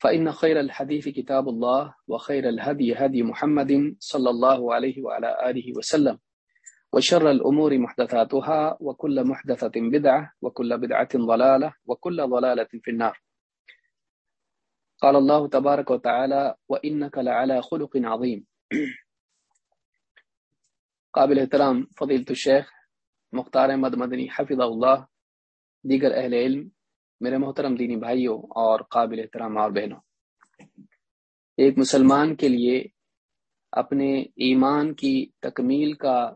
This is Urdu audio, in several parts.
فإن خير الحديث كتاب الله وخير الهدي هدي محمد صلى الله عليه وعلى آله وسلم وشر الأمور محدثاتها وكل محدثة بدعة وكل بدعة ضلالة وكل ضلالة في النار. قال الله تبارك وتعالى وإنك لعلى خلق عظيم. قابل احترام فضيلة الشيخ مختار احمد مدنی حفظ اللہ دیگر اہل علم میرے محترم دینی بھائیوں اور قابل احترام اور بہنوں، ایک مسلمان کے لیے اپنے ایمان کی تکمیل کا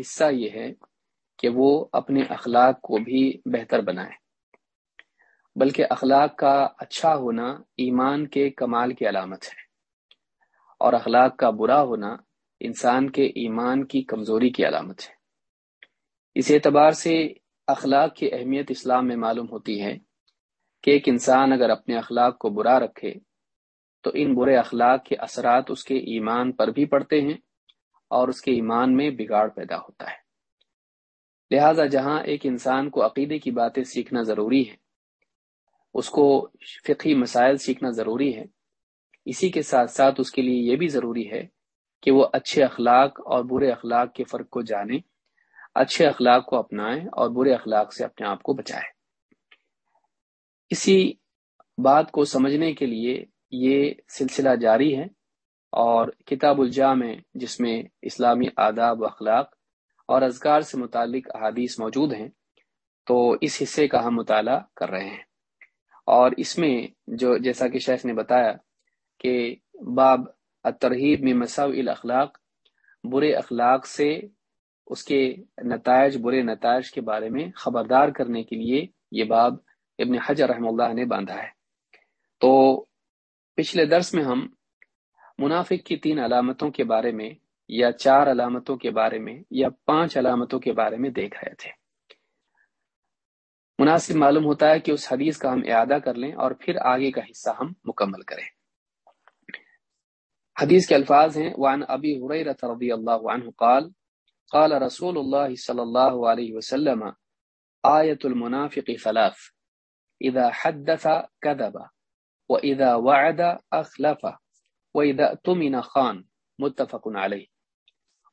حصہ یہ ہے کہ وہ اپنے اخلاق کو بھی بہتر بنائے، بلکہ اخلاق کا اچھا ہونا ایمان کے کمال کی علامت ہے اور اخلاق کا برا ہونا انسان کے ایمان کی کمزوری کی علامت ہے۔ اس اعتبار سے اخلاق کی اہمیت اسلام میں معلوم ہوتی ہے کہ ایک انسان اگر اپنے اخلاق کو برا رکھے، تو ان برے اخلاق کے اثرات اس کے ایمان پر بھی پڑتے ہیں اور اس کے ایمان میں بگاڑ پیدا ہوتا ہے۔ لہذا جہاں ایک انسان کو عقیدے کی باتیں سیکھنا ضروری ہے اس کو فقی مسائل سیکھنا ضروری ہے، اسی کے ساتھ ساتھ اس کے لیے یہ بھی ضروری ہے کہ وہ اچھے اخلاق اور برے اخلاق کے فرق کو جانے، اچھے اخلاق کو اپنائیں اور برے اخلاق سے اپنے آپ کو بچائے اسی بات کو سمجھنے کے لیے یہ سلسلہ جاری ہے اور کتاب الجام جس میں اسلامی آداب و اخلاق اور اذکار سے متعلق احادیث موجود ہیں، تو اس حصے کا ہم مطالعہ کر رہے ہیں۔ اور اس میں جو جیسا کہ شیخ نے بتایا کہ باب ترہیب میں مساو الاخلاق، برے اخلاق سے اس کے نتائج، برے نتائج کے بارے میں خبردار کرنے کے لیے یہ باب ابن حجر رحم اللہ نے باندھا ہے۔ تو پچھلے درس میں ہم منافق کی تین علامتوں کے بارے میں یا چار علامتوں کے بارے میں یا پانچ علامتوں کے بارے میں دیکھ رہے تھے۔ مناسب معلوم ہوتا ہے کہ اس حدیث کا ہم اعادہ کر لیں اور پھر آگے کا حصہ ہم مکمل کریں۔ حدیث کے الفاظ ہیں۔ وعن ابی حریرت رضی اللہ عنہ قال قال رسول اللہ صلی اللہ علیہ وسلم، آیت المنافق ثلاث اذا حدث كذب واذا وعد اخلف واذا اؤتمن خان. متفق عليه.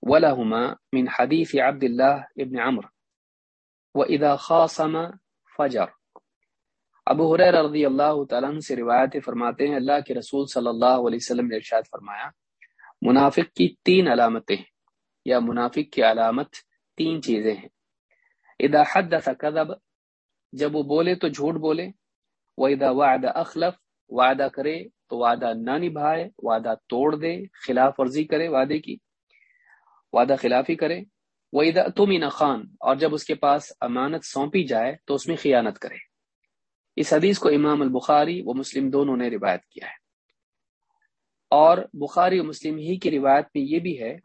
ولهما من حديث عبد الله ابن عمرو. واذا خاصم فجر. ابو حریر رضی اللہ تعالیٰ عنہ سے روایت فرماتے ہیں، اللہ کے رسول صلی اللہ علیہ وسلم نے ارشاد فرمایا، منافق کی تین علامتیں، یا منافق کی علامت تین چیزیں ہیں۔ اذا حدث كذب جب وہ بولے تو جھوٹ بولے۔ وَإِذَا وَعْدَ اخلف وعدہ کرے تو وعدہ نہ نبھائے، وعدہ توڑ دے، خلاف ورزی کرے وعدے کی۔ وعدہ خلافی کرے۔ وَإِذَا تُمِنَ خان، اور جب اس کے پاس امانت سونپی جائے تو اس میں خیانت کرے۔ اس حدیث کو امام البخاری و مسلم دونوں نے روایت کیا ہے۔ اور بخاری و مسلم ہی کی روایت میں یہ بھی ہے،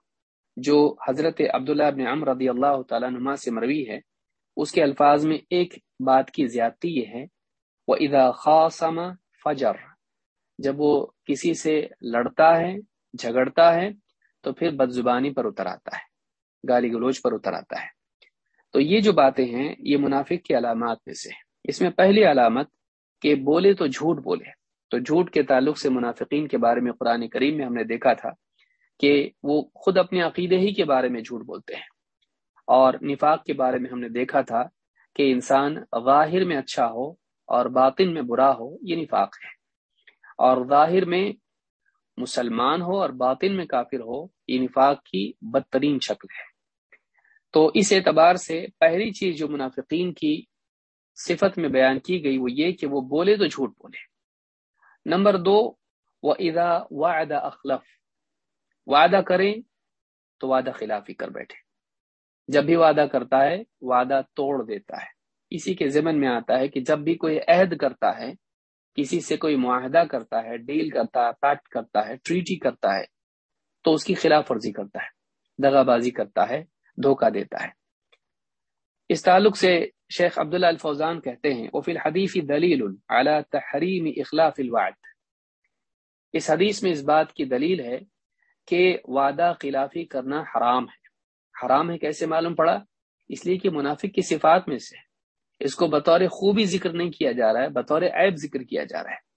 جو حضرت عبداللہ ابن عمر رضی اللہ تعالیٰ نما سے مروی ہے، اس کے الفاظ میں ایک بات کی زیادتی یہ ہے وہ ادا خاصم فجر، جب وہ کسی سے لڑتا ہے، جھگڑتا ہے، تو پھر بد زبانی پر اتر آتا ہے، گالی گلوچ پر اتر آتا ہے۔ تو یہ جو باتیں ہیں، یہ منافق کی علامات میں سے اس میں پہلی علامت کہ بولے تو جھوٹ بولے۔ تو جھوٹ کے تعلق سے منافقین کے بارے میں قرآن کریم میں ہم نے دیکھا تھا کہ وہ خود اپنے عقیدے ہی کے بارے میں جھوٹ بولتے ہیں۔ اور نفاق کے بارے میں ہم نے دیکھا تھا کہ انسان ظاہر میں اچھا ہو اور باطن میں برا ہو، یہ نفاق ہے۔ اور ظاہر میں مسلمان ہو اور باطن میں کافر ہو، یہ نفاق کی بدترین شکل ہے۔ تو اس اعتبار سے پہلی چیز جو منافقین کی صفت میں بیان کی گئی وہ یہ کہ وہ بولے تو جھوٹ بولے۔ نمبر دو وہ ادا وعدہ اخلف وعدہ کریں تو وعدہ خلافی کر بیٹھے۔ جب بھی وعدہ کرتا ہے، وعدہ توڑ دیتا ہے۔ اسی کے ذمن میں آتا ہے کہ جب بھی کوئی عہد کرتا ہے، کسی سے کوئی معاہدہ کرتا ہے، ڈیل کرتا ہے، پیکٹ کرتا ہے، ٹریٹی کرتا ہے، تو اس کی خلاف ورزی کرتا ہے دغا بازی کرتا ہے، دھوکہ دیتا ہے۔ اس تعلق سے شیخ عبداللہ الفوزان کہتے ہیں وہ فی الحدیفی دلیل اعلیٰ تحریم اخلاف الوعد۔ اس حدیث میں اس بات کی دلیل ہے کہ وعدہ خلافی کرنا حرام ہے۔ حرام ہے کیسے معلوم پڑا؟ اس لیے کہ منافق کی صفات میں سے اس کو بطور خوبی ذکر نہیں کیا جا رہا ہے، بطور عیب ذکر کیا جا رہا ہے۔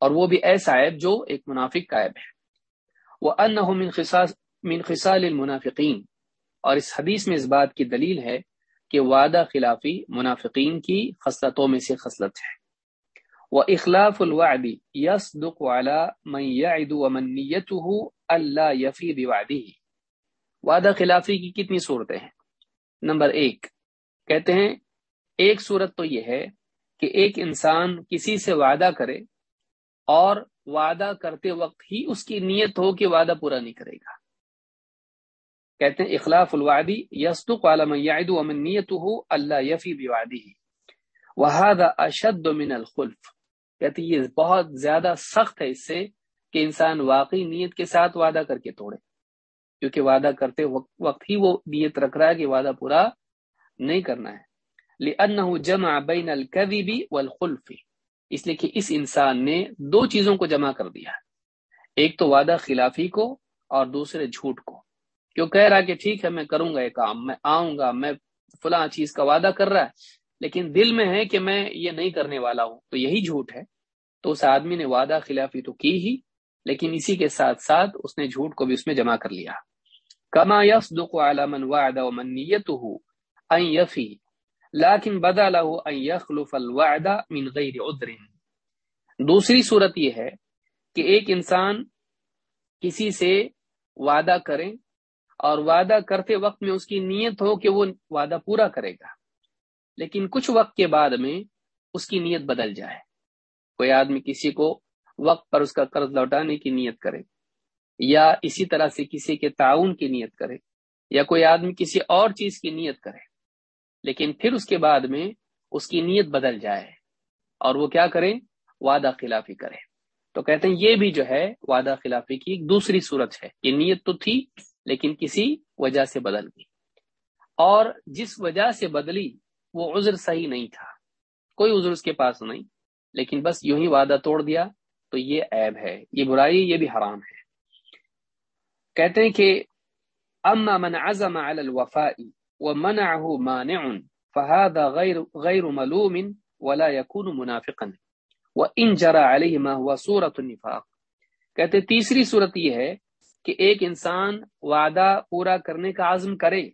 اور وہ بھی ایسا عیب جو ایک منافق کا عیب ہے۔ وہ ان خصال المنافقین اور اس حدیث میں اس بات کی دلیل ہے کہ وعدہ خلافی منافقین کی خصلتوں میں سے خصلت ہے۔ وہ اخلاف الوعد یس دکھ والا اللہ یفی بوادی وعدہ خلافی کی کتنی صورتیں ہیں؟ نمبر ایک، کہتے ہیں ایک صورت تو یہ ہے کہ ایک انسان کسی سے وعدہ کرے اور وعدہ کرتے وقت ہی اس کی نیت ہو کہ وعدہ پورا نہیں کرے گا۔ کہتے ہیں اخلاف الوادی یسطق عالم امن نیت ہو اللہ یفی بوادی وحاد اشد من الخلف۔ کہتے یہ بہت زیادہ سخت ہے اس سے کہ انسان واقعی نیت کے ساتھ وعدہ کر کے توڑے۔ کیونکہ وعدہ کرتے وقت ہی وہ نیت رکھ رہا ہے کہ وعدہ پورا نہیں کرنا ہے۔ لأنه جمع بین الكذب والخلف۔ اس لیے کہ اس انسان نے دو چیزوں کو جمع کر دیا۔ ایک تو وعدہ خلافی کو اور دوسرے جھوٹ کو۔ کیوں کہہ رہا کہ ٹھیک ہے، میں کروں گا یہ کام، میں آؤں گا، میں فلاں چیز کا وعدہ کر رہا ہے، لیکن دل میں ہے کہ میں یہ نہیں کرنے والا ہوں، تو یہی جھوٹ ہے۔ تو اس آدمی نے وعدہ خلافی تو کی ہی، لیکن اسی کے ساتھ ساتھ اس نے جھوٹ کو بھی اس میں جمع کر لیا۔ کما يصدق على من وعد ومن نیته ان يفي، لكن بدا له ان يخلف الوعد من غير عذر. دوسری صورت یہ ہے کہ ایک انسان کسی سے وعدہ کرے اور وعدہ کرتے وقت میں اس کی نیت ہو کہ وہ وعدہ پورا کرے گا، لیکن کچھ وقت کے بعد میں اس کی نیت بدل جائے۔ کوئی آدمی کسی کو وقت پر اس کا قرض لوٹانے کی نیت کرے۔ یا اسی طرح سے کسی کے تعاون کی نیت کرے، یا کوئی آدمی کسی اور چیز کی نیت کرے، لیکن پھر اس کے بعد میں اس کی نیت بدل جائے اور وہ کیا کرے وعدہ خلافی کرے تو کہتے ہیں یہ بھی جو ہے، وعدہ خلافی کی ایک دوسری صورت ہے۔ یہ نیت تو تھی، لیکن کسی وجہ سے بدل گئی۔ اور جس وجہ سے بدلی، وہ عذر صحیح نہیں تھا۔ کوئی عذر اس کے پاس نہیں، لیکن بس یوں ہی وعدہ توڑ دیا، تو یہ عیب ہے۔ یہ برائی، یہ بھی حرام ہے۔ کہتے ہیں کہ اما من عزم على الوفاء ومنعه مانع فهذا غير غير ملوم ولا يكون منافقا. وان جرى عليه ما هو صورة النفاق. کہتے تیسری صورت یہ ہے کہ ایک انسان وعدہ پورا کرنے کا عزم کرے،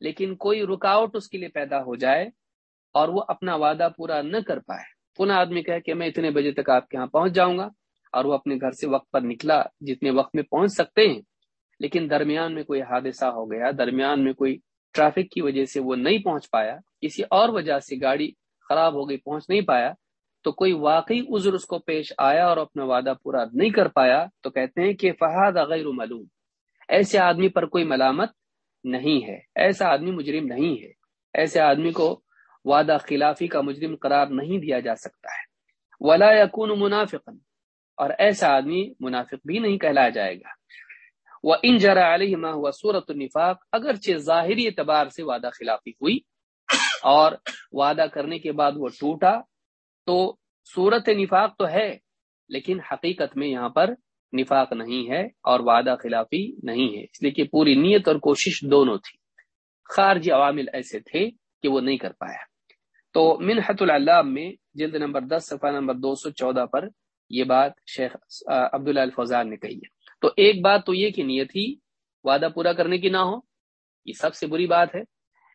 لیکن کوئی رکاوٹ اس کے لیے پیدا ہو جائے اور وہ اپنا وعدہ پورا نہ کر پائے۔ پناہ آدمی کہے کہ میں اتنے بجے تک آپ کے یہاں پہنچ جاؤں گا اور وہ اپنے گھر سے وقت پر نکلا، جتنے وقت میں پہنچ سکتے ہیں۔ لیکن درمیان میں کوئی حادثہ ہو گیا، درمیان میں کوئی ٹریفک کی وجہ سے وہ نہیں پہنچ پایا، کسی اور وجہ سے گاڑی خراب ہو گئی، پہنچ نہیں پایا، تو کوئی واقعی عذر اس کو پیش آیا اور اپنا وعدہ پورا نہیں کر پایا، تو کہتے ہیں کہ فہاد غیر معلوم۔ ایسے آدمی پر کوئی ملامت نہیں ہے، ایسا آدمی مجرم نہیں ہے۔ ایسے آدمی کو وعدہ خلافی کا مجرم قرار نہیں دیا جا سکتا ہے۔ ولا یقون منافق اور ایسا آدمی منافق بھی نہیں کہلایا جائے گا۔ وہ ان جرا علیہ ہوا صورت النفاق اگرچہ ظاہری اعتبار سے وعدہ خلافی ہوئی اور وعدہ کرنے کے بعد وہ ٹوٹا، تو صورت نفاق تو ہے، لیکن حقیقت میں یہاں پر نفاق نہیں ہے اور وعدہ خلافی نہیں ہے۔ اس لیے کہ پوری نیت اور کوشش دونوں تھی۔ خارجی عوامل ایسے تھے کہ وہ نہیں کر پایا۔ تو منحت اللہ میں جلد نمبر دس، صفحہ نمبر دو سو چودہ پر یہ بات شیخ عبداللہ الفوزان نے کہی ہے۔ تو ایک بات تو یہ کہ نیت ہی وعدہ پورا کرنے کی نہ ہو، یہ سب سے بری بات ہے۔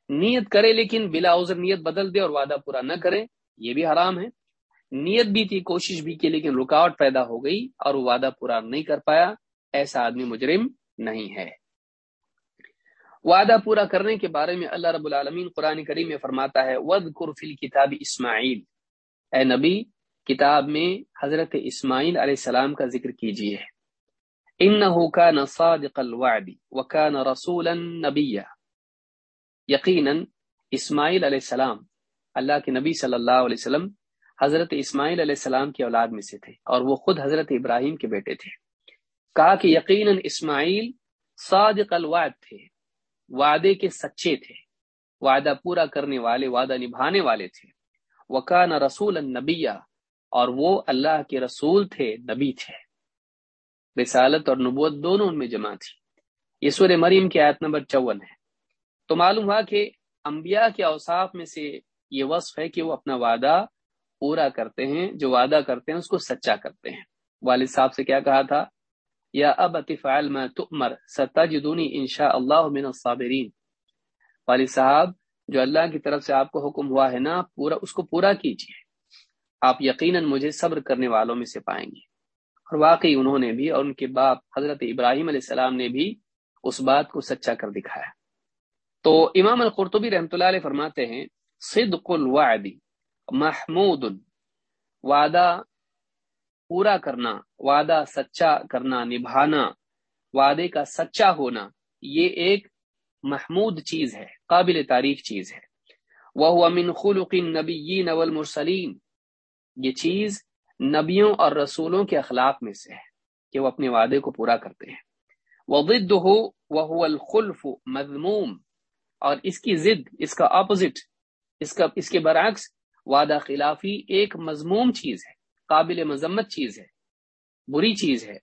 نیت کرے لیکن بلا عذر نیت بدل دے اور وعدہ پورا نہ کرے، یہ بھی حرام ہے۔ نیت بھی تھی، کوشش بھی کی، لیکن رکاوٹ پیدا ہو گئی اور وہ وعدہ پورا نہیں کر پایا۔ ایسا آدمی مجرم نہیں ہے۔ وعدہ پورا کرنے کے بارے میں اللہ رب العالمین قرآن کریم میں فرماتا ہے ود قرفل کتاب اسماعیل اے نبی، کتاب میں حضرت اسماعیل علیہ السلام کا ذکر کیجیے انه كان صادق الوعد وكان رسولا نبيا. یقینا اسماعیل علیہ السلام، اللہ کے نبی صلی اللہ علیہ وسلم حضرت اسماعیل علیہ السلام کی اولاد میں سے تھے اور وہ خود حضرت ابراہیم کے بیٹے تھے۔ کہا کہ یقیناً اسماعیل صادق الوعد تھے، وعدے کے سچے تھے، وعدہ پورا کرنے والے، وعدہ نبھانے والے تھے۔ وکان رسول النبیہ اور وہ اللہ کے رسول تھے، نبی تھے۔ رسالت اور نبوت دونوں ان میں جمع تھی۔ یہ سور مریم کی آیت نمبر چون ہے۔ تو معلوم ہوا کہ انبیاء کے اوصاف میں سے یہ وصف ہے کہ وہ اپنا وعدہ پورا کرتے ہیں، جو وعدہ کرتے ہیں اس کو سچا کرتے ہیں۔ والد صاحب سے کیا کہا تھا؟ یا اب اطفال میں تمر ستجدونی انشاء اللہ من الصابرین۔ والد صاحب، جو اللہ کی طرف سے آپ کو حکم ہوا ہے نا، پورا اس کو پورا کیجیے آپ یقیناً مجھے صبر کرنے والوں میں سے پائیں گے۔ اور واقعی انہوں نے بھی اور ان کے باپ حضرت ابراہیم علیہ السلام نے بھی اس بات کو سچا کر دکھایا۔ تو امام القرطبی رحمۃ اللہ علیہ فرماتے ہیں، صدق الوعد محمود، وعدہ پورا کرنا، وعدہ سچا کرنا، نبھانا، وعدے کا سچا ہونا، یہ ایک محمود چیز ہے، قابل تعریف چیز ہے۔ وہ امن خلق نبی والمرسلین۔ یہ چیز نبیوں اور رسولوں کے اخلاق میں سے ہے کہ وہ اپنے وعدے کو پورا کرتے ہیں۔ وہ ضد ہو وہ الخلف مضموم اور اس کی ضد، اس کا اپوزٹ اس کا، اس کے برعکس وعدہ خلافی ایک مضموم چیز ہے، قابل مذمت چیز ہے، بری چیز ہے۔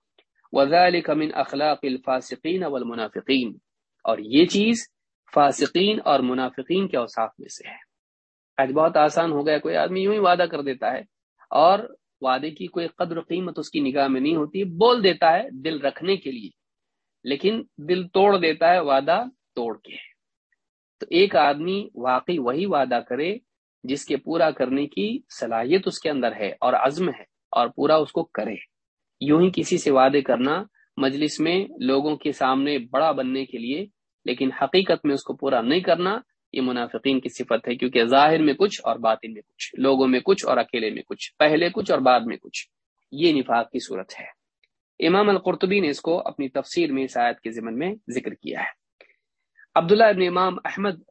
وزال من اخلاق الفاصقین والمنافقین اور یہ چیز فاسقین اور منافقین کے اوصاف میں سے ہے۔ آج بہت آسان ہو گیا، کوئی آدمی یوں ہی وعدہ کر دیتا ہے اور وعدے کی کوئی قدر قیمت اس کی نگاہ میں نہیں ہوتی، بول دیتا ہے دل رکھنے کے لیے، لیکن دل توڑ دیتا ہے وعدہ توڑ کے۔ تو ایک آدمی واقعی وہی وعدہ کرے جس کے پورا کرنے کی صلاحیت اس کے اندر ہے اور عزم ہے اور پورا اس کو کرے۔ یوں ہی کسی سے وعدے کرنا مجلس میں لوگوں کے سامنے بڑا بننے کے لیے، لیکن حقیقت میں اس کو پورا نہیں کرنا یہ منافقین کی صفت ہے، کیونکہ ظاہر میں کچھ اور باطن میں کچھ، لوگوں میں کچھ اور اکیلے میں کچھ، پہلے کچھ اور بعد میں کچھ۔ یہ نفاق کی صورت ہے۔ امام القرطبی نے اس کو اپنی تفسیر میں اس آیت کے ضمن میں ذکر کیا ہے۔ عبداللہ ابن امام احمد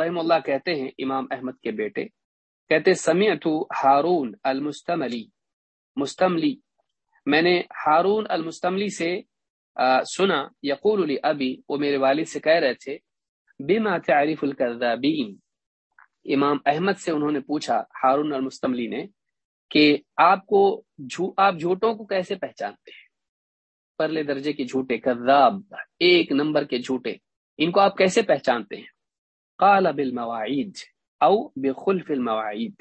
رحم اللہ کہتے ہیں، امام احمد کے بیٹے، کہتے سمیعت ہارون المستملی۔ مستملی۔ میں نے ہارون المستملی سے سنا، یقول علی ابی، وہ میرے والد سے کہہ رہے تھے بما تعریف الکذابین۔ امام احمد سے انہوں نے پوچھا، ہارون المستملی نے، کہ آپ کو آپ جھوٹوں کو کیسے پہچانتے ہیں؟ پرلے درجے کے جھوٹے، کذاب، ایک نمبر کے جھوٹے، ان کو آپ کیسے پہچانتے ہیں؟ قال بالمواعید او بخلف المواعید۔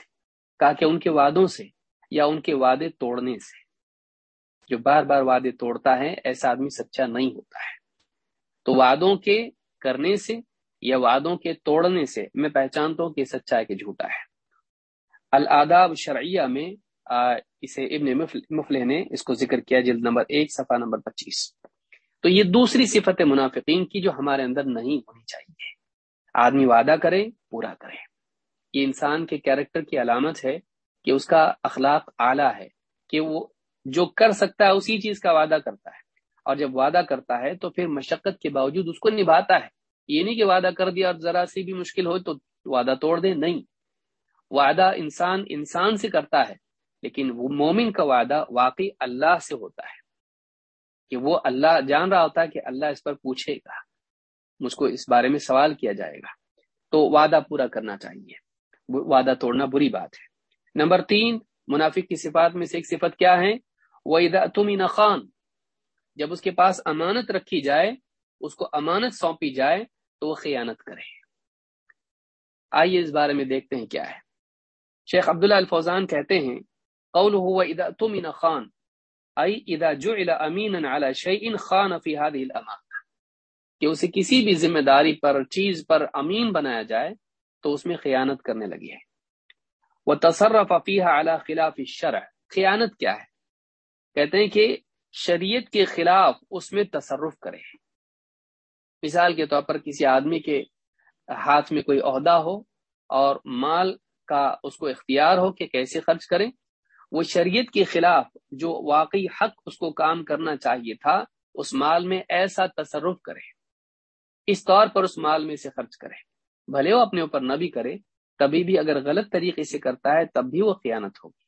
کہا کہ ان کے وعدوں سے یا ان کے وعدے توڑنے سے۔ جو بار بار وعدے توڑتا ہے، ایسا آدمی سچا نہیں ہوتا ہے۔ تو وعدوں کے کرنے سے یا وعدوں کے توڑنے سے میں پہچانتا ہوں کہ سچا ہے کہ جھوٹا ہے۔ الاداب شرعیہ میں اسے ابن مفلح نے اس کو ذکر کیا جلد نمبر ایک، صفحہ نمبر پچیس۔ تو یہ دوسری صفت منافقین کی جو ہمارے اندر نہیں ہونی چاہیے۔ آدمی وعدہ کرے، پورا کرے۔ یہ انسان کے کیریکٹر کی علامت ہے کہ اس کا اخلاق اعلیٰ ہے، کہ وہ جو کر سکتا ہے اسی چیز کا وعدہ کرتا ہے۔ اور جب وعدہ کرتا ہے تو پھر مشقت کے باوجود اس کو نبھاتا ہے۔ یہ نہیں کہ وعدہ کر دیا اور ذرا سی بھی مشکل ہو تو وعدہ توڑ دے نہیں۔ وعدہ انسان انسان سے کرتا ہے، لیکن وہ مومن کا وعدہ واقعی اللہ سے ہوتا ہے۔ کہ وہ اللہ جان رہا ہوتا ہے کہ اللہ اس پر پوچھے گا، مجھ کو اس بارے میں سوال کیا جائے گا۔ تو وعدہ پورا کرنا چاہیے۔ وعدہ توڑنا بری بات ہے۔ نمبر تین، منافق کی صفات میں سے ایک صفت کیا ہے؟ وہ تم خان، جب اس کے پاس امانت رکھی جائے اس کو امانت سونپی جائے تو وہ خیانت کرے۔ آئیے اس بارے میں دیکھتے ہیں کیا ہے۔ شیخ عبداللہ الفوزان کہتے ہیں قول ہوا ادا تم ان خان ائی ادا جو امین شعین خان فی هذه الامان کہ اسے کسی بھی ذمہ داری پر، چیز پر امین بنایا جائے تو اس میں خیانت کرنے لگی ہے۔ وہ تصرف افیہ اعلی خلاف شرح خیانت کیا ہے؟ کہتے ہیں کہ شریعت کے خلاف اس میں تصرف کرے۔ مثال کے طور پر کسی آدمی کے ہاتھ میں کوئی عہدہ ہو اور مال کا اس کو اختیار ہو کہ کیسے خرچ کریں، وہ شریعت کے خلاف جو واقعی حق اس کو کام کرنا چاہیے تھا، اس مال میں ایسا تصرف کرے اس طور پر اس مال میں سے خرچ کرے بھلے وہ اپنے اوپر نہ بھی کرے کبھی بھی اگر غلط طریقے سے کرتا ہے، تب بھی وہ خیانت ہوگی۔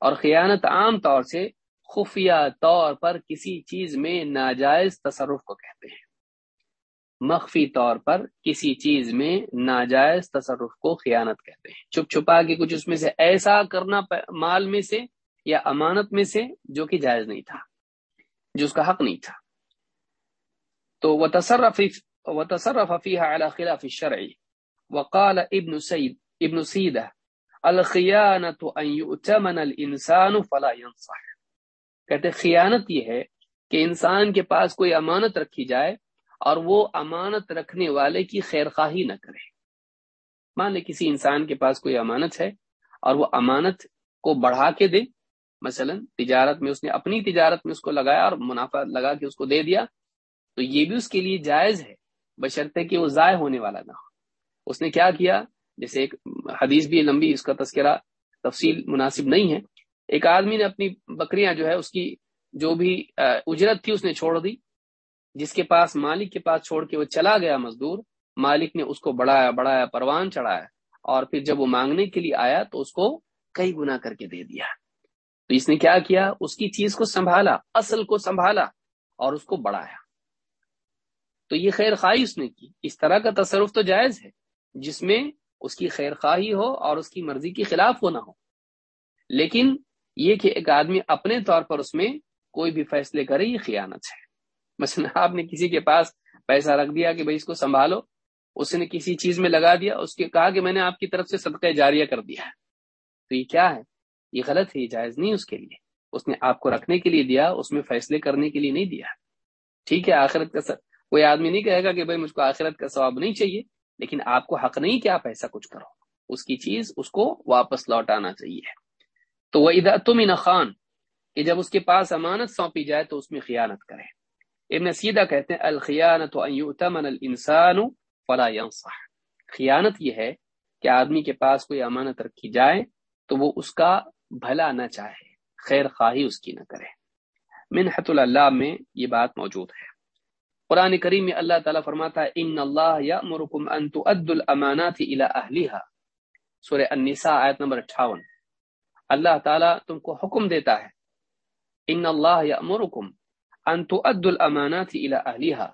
اور خیانت عام طور سے خفیہ طور پر کسی چیز میں ناجائز تصرف کو کہتے ہیں۔ مخفی طور پر کسی چیز میں ناجائز تصرف کو خیانت کہتے ہیں۔ چھپ چھپا کے کچھ اس میں سے ایسا کرنا مال میں سے یا امانت میں سے جو کہ جائز نہیں تھا، جو اس کا حق نہیں تھا۔ تو وہ تصرف و تصرف على خلاف الشرع۔ وقال ابن سید ابن سیدہ الخیانت ان یؤتمن الانسان فلا ينصح۔ کہتے خیانت یہ ہے کہ انسان کے پاس کوئی امانت رکھی جائے اور وہ امانت رکھنے والے کی خیر خواہی نہ کرے۔ مان لے کسی انسان کے پاس کوئی امانت ہے اور وہ امانت کو بڑھا کے دے، مثلا تجارت میں اس نے اپنی تجارت میں اس کو لگایا اور منافع لگا کے اس کو دے دیا، تو یہ بھی اس کے لیے جائز ہے، بشرطے کہ وہ ضائع ہونے والا نہ ہو۔ اس نے کیا کیا؟ جیسے ایک حدیث بھی لمبی، اس کا تذکرہ تفصیل مناسب نہیں ہے۔ ایک آدمی نے اپنی بکریاں جو ہے اس کی جو بھی اجرت تھی اس نے چھوڑ دی۔ جس کے پاس مالک کے پاس چھوڑ کے وہ چلا گیا مزدور، مالک نے اس کو بڑھایا بڑھایا، پروان چڑھایا اور پھر جب وہ مانگنے کے لیے آیا تو اس کو کئی گنا کر کے دے دیا۔ تو اس نے کیا کیا؟ اس کی چیز کو سنبھالا، اصل کو سنبھالا اور اس کو بڑھایا۔ تو یہ خیر خواہی اس نے کی۔ اس طرح کا تصرف تو جائز ہے، جس میں اس کی خیر خواہی ہو اور اس کی مرضی کے خلاف ہونا ہو۔ لیکن یہ کہ ایک آدمی اپنے طور پر اس میں کوئی بھی فیصلے کرے، یہ خیانت ہے۔ مثلا آپ نے کسی کے پاس پیسہ رکھ دیا کہ بھائی اس کو سنبھالو، اس نے کسی چیز میں لگا دیا، اس کے کہا کہ میں نے آپ کی طرف سے صدقہ جاریہ کر دیا تو یہ کیا ہے؟ یہ غلط ہے، یہ جائز نہیں اس کے لیے۔ اس نے آپ کو رکھنے کے لیے دیا، اس میں فیصلے کرنے کے لیے نہیں دیا۔ ٹھیک ہے، آخرت کا سر کوئی آدمی نہیں کہے گا کہ بھائی مجھ کو آخرت کا ثواب نہیں چاہیے، لیکن آپ کو حق نہیں کہ آپ ایسا کچھ کرو۔ اس کی چیز، اس کو واپس لوٹانا چاہیے۔ تو وہ ادا تم خان، کہ جب اس کے پاس امانت سونپی جائے تو اس میں خیانت کرے ابن سیدہ کہتے ہیں الخیانت ان یؤتمن الانسان فلا ينصح خیانت یہ ہے کہ آدمی کے پاس کوئی امانت رکھی جائے تو وہ اس کا بھلا نہ چاہے، خیر خواہی اس کی نہ کرے۔ منحت اللہ میں یہ بات موجود ہے۔ قرآن کریم میں اللہ تعالیٰ فرماتا ہے، ان اللہ یامرکم ان تؤدوا الامانات الى اهلها سورہ النساء آیت نمبر 58 اللہ تعالیٰ تم کو حکم دیتا ہے، ان اللہ یامرکم ان تؤدوا الامانات الى اهلها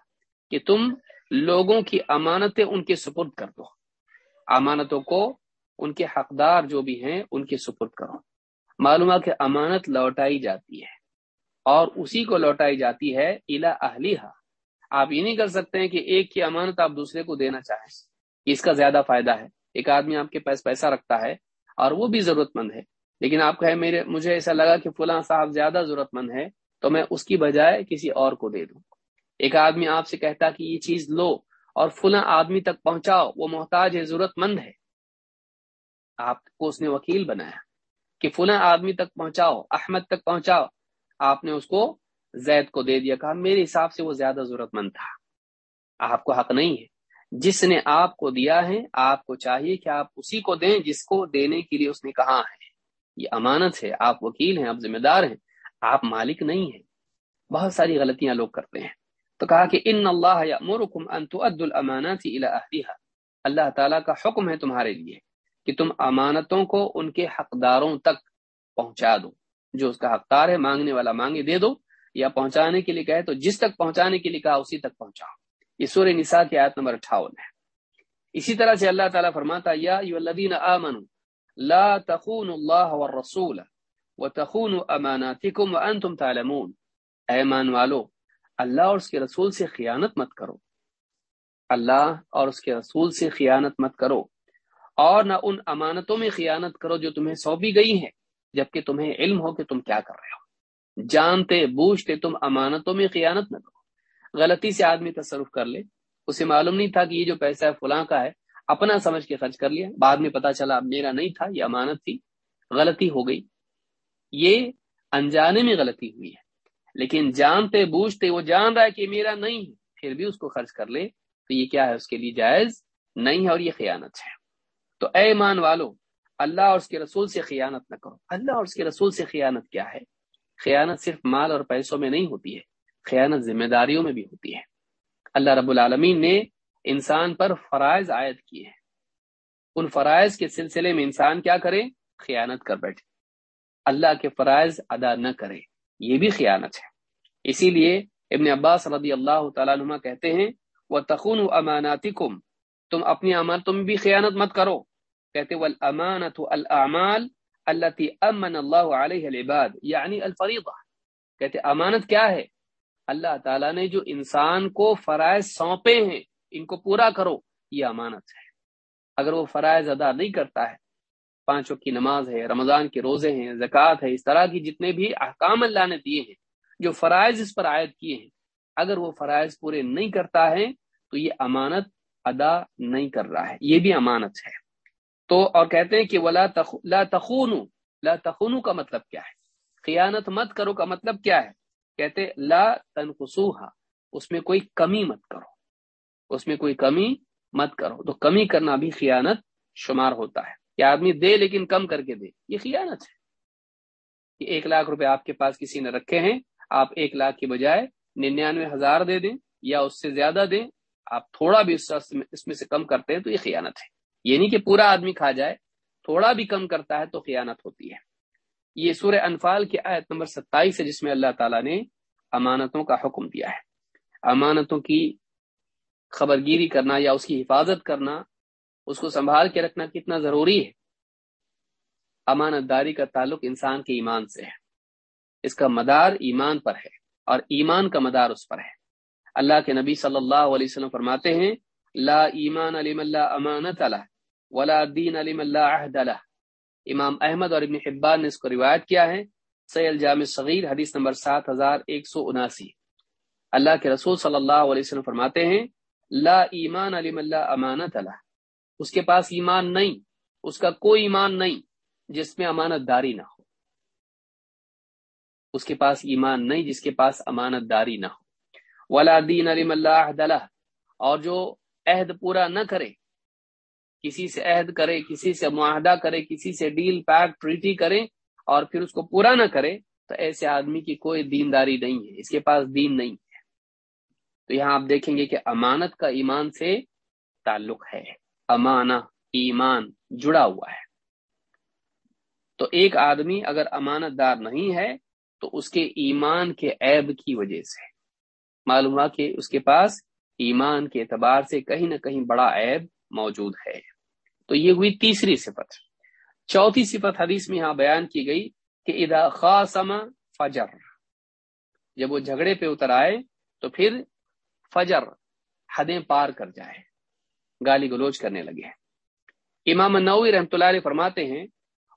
کہ تم لوگوں کی امانتیں ان کے سپرد کر دو۔ امانتوں کو ان کے حقدار جو بھی ہیں ان کے سپرد کرو۔ معلومہ کہ امانت لوٹائی جاتی ہے اور اسی کو لوٹائی جاتی ہے الا اہلیہ آپ یہ نہیں کر سکتے ہیں کہ ایک کی امانت آپ دوسرے کو دینا چاہیں۔ اس کا زیادہ فائدہ ہے۔ ایک آدمی آپ کے پاس پیسہ رکھتا ہے اور وہ بھی ضرورت مند ہے۔ لیکن آپ کہیں میرے، مجھے ایسا لگا کہ فلاں صاحب زیادہ ضرورت مند ہے تو میں اس کی بجائے کسی اور کو دے دوں۔ ایک آدمی آپ سے کہتا کہ یہ چیز لو اور فلاں آدمی تک پہنچاؤ، وہ محتاج ہے ضرورت مند ہے۔ آپ کو اس نے وکیل بنایا کہ فلاں آدمی تک پہنچاؤ، احمد تک پہنچاؤ۔ آپ نے اس کو زید کو دے دیا، کہا میرے حساب سے وہ زیادہ ضرورت مند تھا۔ آپ کو حق نہیں ہے۔ جس نے آپ کو دیا ہے، آپ کو چاہیے کہ آپ اسی کو دیں جس کو دینے کے لیے اس نے کہا ہے۔ یہ امانت ہے، آپ وکیل ہیں، آپ ذمہ دار ہیں۔ آپ مالک نہیں ہیں۔ بہت ساری غلطیاں لوگ کرتے ہیں۔ تو کہا کہ ان اللہ ان تؤدوا الامانات الى اللہ تعالیٰ کا حکم ہے تمہارے لیے کہ تم امانتوں کو ان کے حقداروں تک پہنچا دو۔ جو اس کا حقدار ہے، مانگنے والا مانگے، دے دو۔ یا پہنچانے کے لیے کہے تو جس تک پہنچانے کے لیے کہا، اسی تک پہنچاؤ۔ یہ سور نساء کی آیت نمبر اٹھاون ہے۔ اسی طرح سے اللہ تعالیٰ فرماتا یا الذین آمنوا، لا تخونوا اللہ والرسول وتخونوا اماناتکم وانتم تعلمون۔ ایمان والو، اللہ اور اس کے رسول سے خیانت مت کرو۔ اللہ اور اس کے رسول سے خیانت مت کرو۔ اور نہ ان امانتوں میں خیانت کرو جو تمہیں سونپی گئی ہیں، جبکہ تمہیں علم ہو کہ تم کیا کر رہے ہو۔ جانتے، بوجھتے تم امانتوں میں خیانت نہ کرو۔ غلطی سے آدمی تصرف کر لے۔ اسے معلوم نہیں تھا کہ یہ جو پیسہ ہے فلاں کا ہے، اپنا سمجھ کے خرچ کر لیا۔ بعد میں پتا چلا، میرا نہیں تھا، یہ امانت تھی، غلطی ہو گئی۔ یہ انجانے میں غلطی ہوئی ہے۔ لیکن جانتے بوجھتے وہ جان رہا ہے کہ میرا نہیں ہے، پھر بھی اس کو خرچ کر لے۔ تو یہ کیا ہے؟ اس کے لیے جائز نہیں ہے اور یہ خیانت ہے۔ تو اے ایمان والو، اللہ اور اس کے رسول سے خیانت نہ کرو۔ اللہ اور اس کے رسول سے خیانت کیا ہے؟ خیانت صرف مال اور پیسوں میں نہیں ہوتی ہے، خیانت ذمہ داریوں میں بھی ہوتی ہے۔ اللہ رب العالمین نے انسان پر فرائض عائد کیے ہیں۔ ان فرائض کے سلسلے میں انسان کیا کرے؟ خیانت کر بیٹھے۔ اللہ کے فرائض ادا نہ کرے۔ یہ بھی خیانت ہے۔ اسی لیے ابن عباس رضی اللہ تعالیٰ نما کہتے ہیں وہ تخون اماناتی تم اپنی امان تم بھی خیانت مت کرو۔ کہتے والامانت الاعمال التي امن اللہ علیہ العباد یعنی الفریضہ۔ کہتے، امانت کیا ہے؟ اللہ تعالیٰ نے جو انسان کو فرائض سونپے ہیں، ان کو پورا کرو۔ یہ امانت ہے۔ اگر وہ فرائض ادا نہیں کرتا ہے پانچوں کی نماز ہے، رمضان کے روزے ہیں، زکوٰۃ ہے، اس طرح کی جتنے بھی احکام اللہ نے دیے ہیں، جو فرائض اس پر عائد کیے ہیں، اگر وہ فرائض پورے نہیں کرتا ہے تو یہ امانت ادا نہیں کر رہا ہے، یہ بھی امانت ہے۔ تو اور کہتے ہیں کہ ولا تخ... لا تخون، لا تخونو کا مطلب کیا ہے؟ خیانت مت کرو کا مطلب کیا ہے؟ کہتے لا تنقصوها، اس میں کوئی کمی مت کرو۔ اس میں کوئی کمی مت کرو۔ تو کمی کرنا بھی خیانت شمار ہوتا ہے۔ کہ آدمی دے لیکن کم کر کے دے۔ یہ خیانت ہے کہ ایک لاکھ روپے آپ کے پاس کسی نے رکھے ہیں، آپ ایک لاکھ کی بجائے ننانوے ہزار دے دیں یا اس سے زیادہ دیں، آپ تھوڑا بھی اس میں سے کم کرتے ہیں تو یہ خیانت ہے۔ یہ نہیں کہ پورا آدمی کھا جائے، تھوڑا بھی کم کرتا ہے تو خیانت ہوتی ہے۔ یہ سورہ انفال کی آیت نمبر ستائیس ہے، جس میں اللہ تعالیٰ نے امانتوں کا حکم دیا ہے۔ امانتوں کی خبر گیری کرنا یا اس کی حفاظت کرنا اس کو سنبھال کے رکھنا کتنا ضروری ہے؟ امانت داری کا تعلق انسان کے ایمان سے ہے۔ اس کا مدار ایمان پر ہے اور ایمان کا مدار اس پر ہے۔ اللہ کے نبی صلی اللہ علیہ وسلم فرماتے ہیں، لا ایمان علیم اللہ امانت اللہ ولا دین علیم اللہ عہد اللہ امام احمد اور ابن حبان نے اس کو روایت کیا ہے۔ سیل جامع صغیر حدیث نمبر سات ہزار ایک سو اناسی۔ اللہ کے رسول صلی اللہ علیہ وسلم فرماتے ہیں، لا ایمان علیم اللہ امانت اللہ اس کے پاس ایمان نہیں، اس کا کوئی ایمان نہیں جس میں امانت داری نہ ہو۔ اس کے پاس ایمان نہیں جس کے پاس امانت داری نہ ہو۔ ولا دین علیم اللہ اللہ اور جو عہد پورا نہ کرے، کسی سے عہد کرے، کسی سے معاہدہ کرے، کسی سے ڈیل پیک ٹریٹی کرے اور پھر اس کو پورا نہ کرے، تو ایسے آدمی کی کوئی دینداری نہیں ہے۔ اس کے پاس دین نہیں ہے۔ تو یہاں آپ دیکھیں گے کہ امانت کا ایمان سے تعلق ہے۔ امانہ، ایمان جڑا ہوا ہے۔ تو ایک آدمی اگر امانت دار نہیں ہے، تو اس کے ایمان کے عیب کی وجہ سے۔ معلوم ہوا کہ اس کے پاس ایمان کے اعتبار سے کہیں نہ کہیں بڑا عیب موجود ہے۔ تو یہ ہوئی تیسری صفت۔ چوتھی صفت حدیث میں یہاں بیان کی گئی کہ ادا خاصما فجر۔ جب وہ جھگڑے پہ اتر آئے، تو پھر فجر حدیں پار کر جائے۔ گالی گلوچ کرنے لگے ہیں۔ امام نوی رحمۃ اللہ علیہ فرماتے ہیں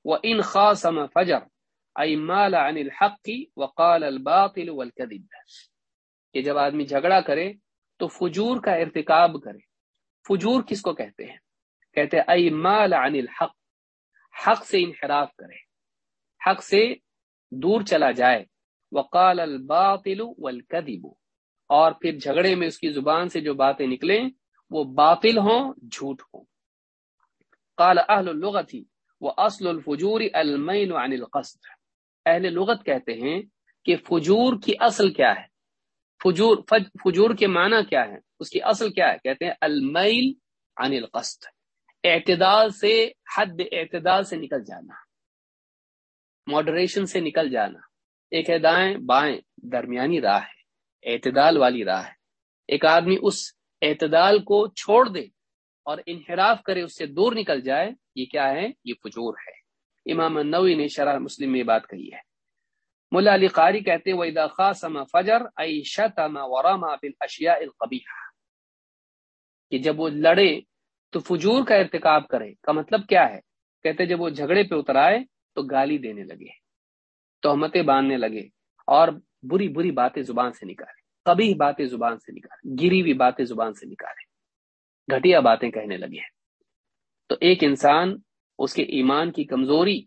وہ ان خاصم فجر مال عن الحق وقال الباطل والكذب۔ کہ جب آدمی جھگڑا کرے تو فجور کا ارتکاب کرے۔ فجور کس کو کہتے ہیں؟ کہتے ائی مال عن الحق۔ حق سے انحراف کرے۔ حق سے دور چلا جائے۔ وقال الباطل والکذب اور پھر جھگڑے میں اس کی زبان سے جو باتیں نکلیں وہ باطل ہوں، جھوٹ ہوں۔ قال اہل اللغت وہ اصل الفجور المیل عن القصد۔ اہل لغت کہتے ہیں کہ فجور کی اصل کیا ہے؟ فجور فجور کے معنی کیا ہے؟ اس کی اصل کیا ہے؟ کہتے ہیں المیل عن القصد۔ اعتدال سے، حد اعتدال سے نکل جانا۔ ماڈریشن سے نکل جانا۔ ایک ہے دائیں، بائیں، درمیانی راہ ہے۔ اعتدال والی راہ ہے۔ ایک آدمی اس اعتدال کو چھوڑ دے اور انحراف کرے، اس سے دور نکل جائے، یہ کیا ہے؟ یہ فجور ہے۔ امام نوی نے شرح مسلم میں بات کہی ہے۔ ملا علی قاری کہتے وہ خاصما فجر شتما ورما کہ جب وہ لڑے تو فجور کا ارتکاب کرے۔ کا مطلب کیا ہے؟ کہتے جب وہ جھگڑے پہ اتر آئے تو گالی دینے لگے، تہمتیں باندھنے لگے اور بری بری باتیں زبان سے نکالے۔ کبھی باتیں زبان سے نکالے گری ہوئی باتیں زبان سے نکالے گھٹیا باتیں کہنے لگے ہیں۔ تو ایک انسان اس کے ایمان کی کمزوری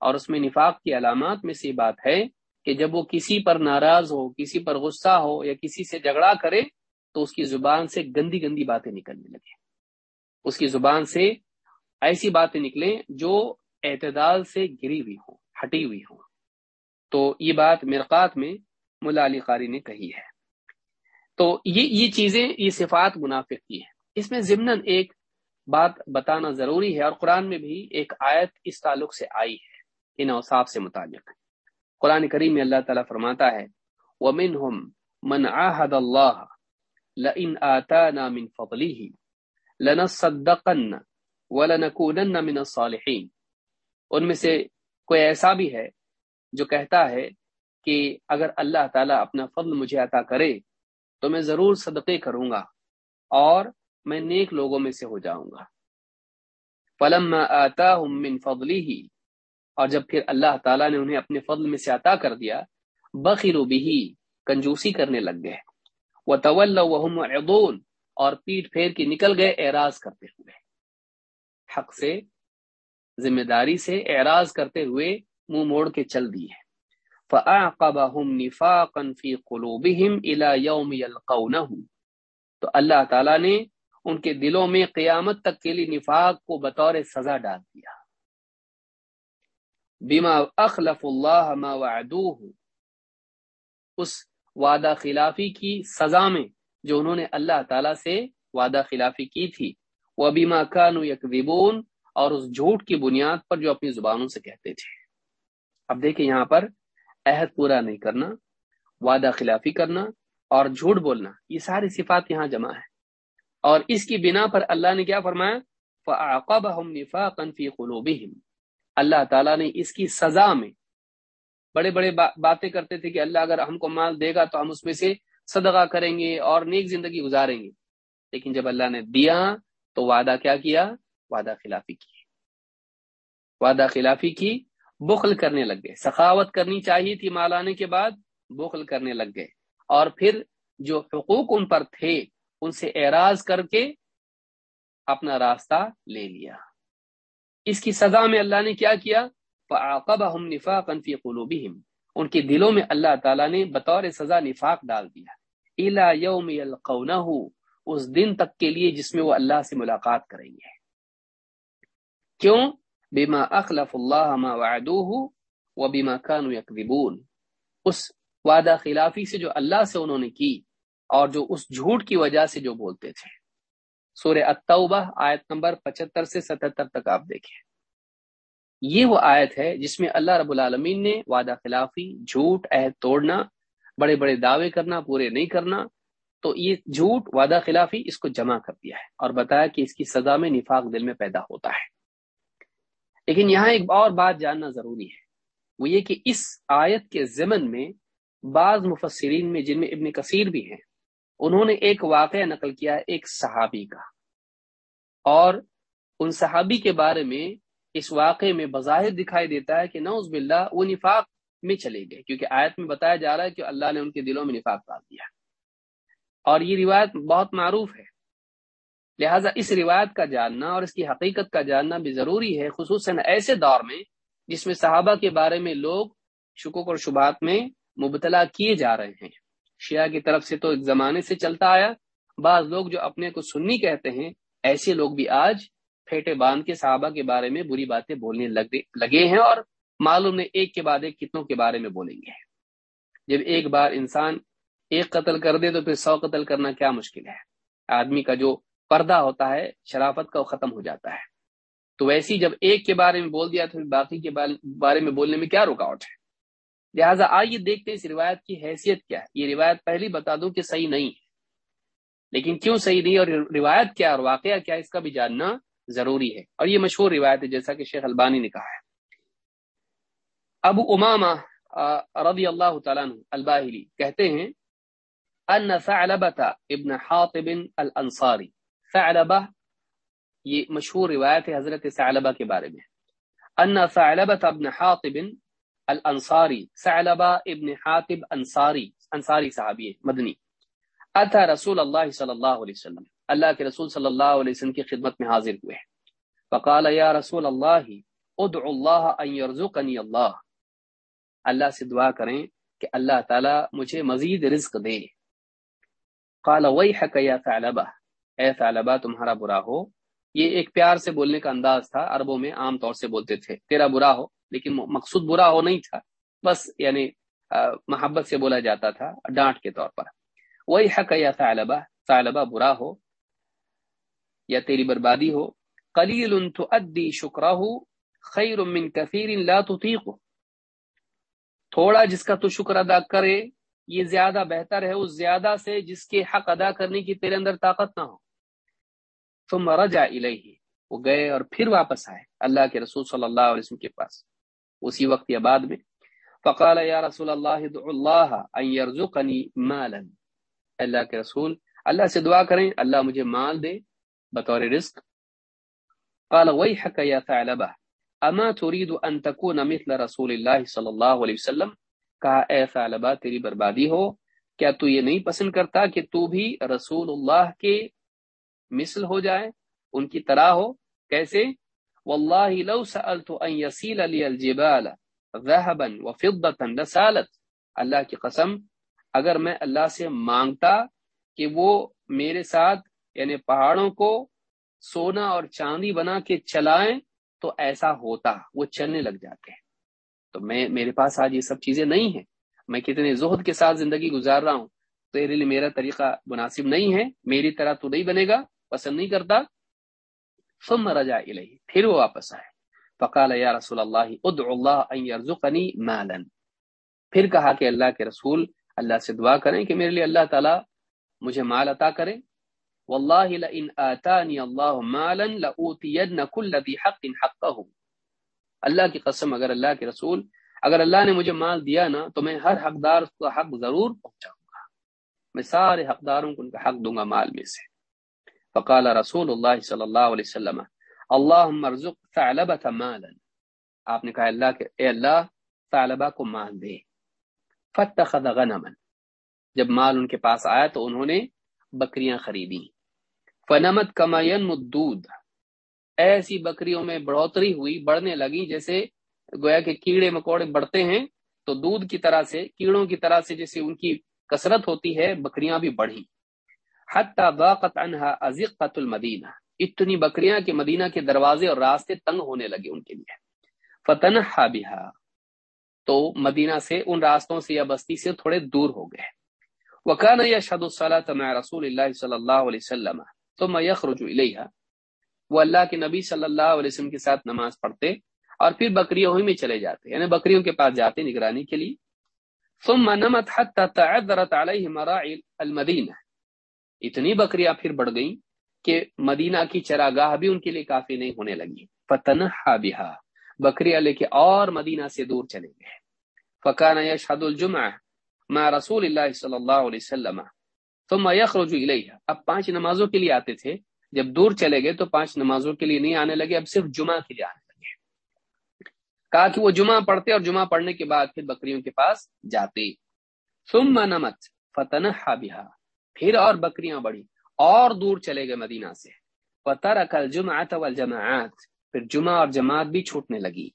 اور اس میں نفاق کی علامات میں سے بات ہے کہ جب وہ کسی پر ناراض ہو، کسی پر غصہ ہو یا کسی سے جھگڑا کرے، تو اس کی زبان سے گندی گندی باتیں نکلنے لگے۔ اس کی زبان سے ایسی باتیں نکلیں جو اعتدال سے گری ہوئی ہوں، ہٹی ہوئی ہوں۔ تو یہ بات مرقات میں ملا علی قاری نے کہی ہے۔ تو یہ یہ چیزیں، یہ صفات منافق کی ہیں۔ اس میں ضمن ایک بات بتانا ضروری ہے اور قرآن میں بھی ایک آیت اس تعلق سے آئی ہے، ان اوصاف سے متعلق۔ قرآن کریم میں اللہ تعالیٰ فرماتا ہے، وَمِنْهُمْ مَنْ عَاهَدَ اللَّهَ لَئِنْ آتَانَا مِنْ فَضْلِهِ لَنَصَّدَّقَنَّ وَلَنَكُونَنَّ مِنَ الصَّالِحِينَ۔ ان میں سے کوئی ایسا بھی ہے جو کہتا ہے کہ اگر اللہ تعالیٰ اپنا فضل مجھے عطا کرے تو میں ضرور صدقے کروں گا اور میں نیک لوگوں میں سے ہو جاؤں گا۔ فلما آتاهم من فضله، اور جب پھر اللہ تعالیٰ نے انہیں اپنے فضل میں سے عطا کر دیا بخیرو بھی کنجوسی کرنے لگ گئے۔ وہ طول عدون اور پیٹ پھیر کے نکل گئے، اعراض کرتے ہوئے۔ حق سے، ذمہ داری سے اعراض کرتے ہوئے منہ موڑ کے چل دیے۔ فَأَعْقَبَهُمْ نِفَاقًا فِي قُلُوبِهِمْ إِلَى يَوْمِ يَلْقَوْنَهُ۔ تو اللہ تعالیٰ نے ان کے دلوں میں قیامت تک کے لیے نفاق کو بطور سزا ڈال دیا۔ بما اخلف اللہ ما وعدوه۔ اس وعدہ خلافی کی سزا میں جو انہوں نے اللہ تعالی سے وعدہ خلافی کی تھی۔ وہ بیما کانو یکذبون اور اس جھوٹ کی بنیاد پر جو اپنی زبانوں سے کہتے تھے۔ اب دیکھیں یہاں پر عہد پورا نہیں کرنا، وعدہ خلافی کرنا اور جھوٹ بولنا، یہ ساری صفات یہاں جمع ہے اور اس کی بنا پر اللہ نے کیا فرمایا؟ فَأَعْقَبَهُمْ نِفَاقًا فِي قُلُوبِهِمْ۔ اللہ تعالیٰ نے اس کی سزا میں بڑے بڑے باتیں کرتے تھے کہ اللہ اگر ہم کو مال دے گا تو ہم اس میں سے صدقہ کریں گے اور نیک زندگی گزاریں گے۔ لیکن جب اللہ نے دیا تو وعدہ کیا کیا؟ وعدہ خلافی کی وعدہ خلافی کی بخل کرنے لگ گئے۔ سخاوت کرنی چاہیے تھی مال آنے کے بعد، بخل کرنے لگ گئے۔ اور پھر جو حقوق ان پر تھے، ان سے اعراض کر کے اپنا راستہ لے لیا۔ اس کی سزا میں اللہ نے کیا کیا؟ فعاقبهم نفاقا في قلوبهم۔ ان کے دلوں میں اللہ تعالیٰ نے بطور سزا نفاق ڈال دیا۔ الى يوم يلقونه، اس دن تک کے لیے جس میں وہ اللہ سے ملاقات کریں گے۔ کیوں؟ بما اخلف اللہ ما وعدوه وبما كانوا يكذبون. اس وعدہ خلافی سے جو اللہ سے انہوں نے کی اور جو اس جھوٹ کی وجہ سے جو بولتے تھے. سورہ التوبہ آیت نمبر پچہتر سے ستہتر تک آپ دیکھیں. یہ وہ آیت ہے جس میں اللہ رب العالمین نے وعدہ خلافی، جھوٹ، عہد توڑنا، بڑے بڑے دعوے کرنا، پورے نہیں کرنا، تو یہ جھوٹ، وعدہ خلافی اس کو جمع کر دیا ہے اور بتایا کہ اس کی سزا میں نفاق دل میں پیدا ہوتا ہے۔ لیکن یہاں ایک اور بات جاننا ضروری ہے۔ وہ یہ کہ اس آیت کے ضمن میں بعض مفسرین میں جن میں ابن کثیر بھی ہیں، انہوں نے ایک واقعہ نقل کیا ایک صحابی کا۔ اور ان صحابی کے بارے میں اس واقعے میں بظاہر دکھائی دیتا ہے کہ نوز باللہ وہ نفاق میں چلے گئے، کیونکہ آیت میں بتایا جا رہا ہے کہ اللہ نے ان کے دلوں میں نفاق ڈال دیا۔ اور یہ روایت بہت معروف ہے۔ لہٰذا اس روایت کا جاننا اور اس کی حقیقت کا جاننا بھی ضروری ہے، خصوصاً ایسے دور میں جس میں صحابہ کے بارے میں لوگ شکوک اور شبہات میں مبتلا کیے جا رہے ہیں۔ شیعہ کی طرف سے تو ایک زمانے سے چلتا آیا، بعض لوگ جو اپنے کو سنی کہتے ہیں، ایسے لوگ بھی آج پھیٹے باندھ کے صحابہ کے بارے میں بری باتیں بولنے لگے ہیں اور معلوم نے ایک کے بعد ایک کتنوں کے بارے میں بولیں گے۔ جب ایک بار انسان ایک قتل کر دے تو پھر سو قتل کرنا کیا مشکل ہے؟ آدمی کا جو پردہ ہوتا ہے، شرافت کا وہ ختم ہو جاتا ہے۔ تو ویسی جب ایک کے بارے میں بول دیا تو پھر باقی کے بارے میں بولنے میں کیا رکاوٹ ہے؟ لہٰذا آئیے دیکھتے اس روایت کی حیثیت کیا ہے۔ یہ روایت پہلی بتا دوں کہ صحیح نہیں۔ ہے لیکن کیوں صحیح نہیں اور روایت کیا اور واقعہ کیا اس کا بھی جاننا ضروری ہے۔ اور یہ مشہور روایت ہے، جیسا کہ شیخ البانی نے کہا ہے۔ ابو اماما رضی اللہ تعالیٰ الباہلی کہتے ہیں، ان ابن حاطب الانصاری۔ ثعلبہ، یہ مشہور روایت ہے حضرت ثعلبہ کے بارے میں۔ ان ثعلبہ ابن حاطب الانصاری ثعلبہ ابن حاطب انصاری انصاری صحابی، مدنی۔ اتى رسول اللہ صلی اللہ علیہ وسلم۔ اللہ کے رسول صلی اللہ علیہ وسلم کی خدمت میں حاضر ہوئے۔ فقال، یا رسول اللہ، ادعو اللہ ان يرزقنی اللہ۔ اللہ سے دعا کریں کہ اللہ تعالی مجھے مزید رزق دے۔ قال، ویحک یا ثعلبہ اے ثعلبہ تمہارا برا ہو۔ یہ ایک پیار سے بولنے کا انداز تھا، عربوں میں عام طور سے بولتے تھے، تیرا برا ہو، لیکن مقصود برا ہو نہیں تھا۔ بس یعنی محبت سے بولا جاتا تھا، ڈانٹ کے طور پر۔ وہی حق یا ثعلبہ ثعلبہ برا ہو یا تیری بربادی ہو، قلیل تؤدی شکرہ، خیر من کثیر لا تطیق۔ تھوڑا جس کا تو شکر ادا کرے، یہ زیادہ بہتر ہے، اس زیادہ سے جس کے حق ادا کرنے کی تیرے اندر طاقت نہ ہو۔ تم رجا الیہ، وہ گئے اور پھر واپس آئے اللہ کے رسول صلی اللہ علیہ وسلم کے پاس۔ اسی وقت یا بعد میں فقال یا رسول اللہ اللہ ان يرزقني مالا۔ اللہ کے رسول، اللہ سے دعا کریں، اللہ مجھے مال دے بطور رزق۔ قال ويحك يا ثعلبه اما تريد ان تكون مثل رسول اللہ صلی اللہ علیہ وسلم؟ کہا، اے ثعلبہ تیری بربادی ہو۔ کیا تو یہ نہیں پسند کرتا کہ تو بھی رسول اللہ کے مثل ہو جائے، ان کی طرح ہو۔ کیسے؟ واللہ لو سألت ان يسيل لي الجبال ذهبا وفضة لسالت۔ اللہ کی قسم، اگر میں اللہ سے مانگتا کہ وہ میرے ساتھ یعنی پہاڑوں کو سونا اور چاندی بنا کے چلائیں، تو ایسا ہوتا، وہ چلنے لگ جاتے ہیں۔ تو میں، میرے پاس آج یہ سب چیزیں نہیں ہیں۔ میں کتنے زہد کے ساتھ زندگی گزار رہا ہوں تو لیے میرا طریقہ مناسب نہیں ہے، میری طرح تو نہیں بنے گا۔ پسند نہیں کرتا، ثم رجع الیہ پھر وہ واپس آئے۔ فقال، یا رسول اللہ، ادعو اللہ ان يرزقنی مالا۔ پھر کہا کہ اللہ کے رسول، اللہ سے دعا کریں کہ میرے لیے اللہ تعالی مجھے مال عطا کرے۔ واللہ لئن آتانی اللہ مالا لأوتین کل ذی حق حقه اللہ کی قسم، اگر اللہ کے رسول، اگر اللہ نے مجھے مال دیا نا، تو میں ہر حقدار کو حق ضرور پہنچاؤں گا۔ میں سارے حقداروں کو ان کا حق دوں گا مال میں سے۔ فقال رسول اللہ صلی اللہ علیہ وسلم اللہ مرزق ثعلبہ مالا. آپ نے کہا، اللہ کہ اے اللہ، ثعلبہ کو مال دے۔ فتخذ غنما۔ جب مال ان کے پاس آیا تو انہوں نے بکریاں خریدی فنمت کما الدود۔ ایسی بکریوں میں بڑھوتری ہوئی، بڑھنے لگی جیسے گویا کہ کیڑے مکوڑے بڑھتے ہیں، تو دودھ کی طرح سے، کیڑوں کی طرح سے جیسے ان کی کثرت ہوتی ہے، بکریاں بھی بڑھی حتی ضاقت عنها ازقت المدینہ۔ اتنی بکریاں کہ مدینہ کے دروازے اور راستے تنگ ہونے لگے ان کے لیے۔ فتنحا بها تو مدینہ سے ان راستوں سے یا بستی سے تھوڑے دور ہو گئے۔ وکان یشهد الصلاة مع رسول اللہ صلی اللہ علیہ وسلم، ثم يخرج الیها وہ اللہ کے نبی صلی اللہ علیہ وسلم کے ساتھ نماز پڑھتے اور پھر بکریوں ہی میں چلے جاتے یعنی بکریوں کے پاس جاتے نگرانی کے لیے۔ ثم نمت حتى تعذرت عليه مراعي المدینہ۔ اتنی بکریاں پھر بڑھ گئیں کہ مدینہ کی چراگاہ بھی ان کے لیے کافی نہیں ہونے لگی۔ فتنحا بها۔ بکریاں لے کے اور مدینہ سے دور چلے گئے۔ فکان یشهد الجمعہ مع رسول اللہ صلی اللہ علیہ وسلم۔ ثم يخرج الیہ اب پانچ نمازوں کے لیے آتے تھے۔ جب دور چلے گئے تو پانچ نمازوں کے لیے نہیں آنے لگے، اب صرف جمعہ کے لیے آنے لگے۔ کہا کہ وہ جمعہ پڑھتے اور جمعہ پڑھنے کے بعد پھر بکریوں کے پاس جاتے۔ ثم نمت فتنحا پھر اور بکریاں بڑھی، اور دور چلے گئے مدینہ سے۔ وترك الجمعه والجماعات۔ پھر جمعہ اور جماعت بھی چھوٹنے لگی۔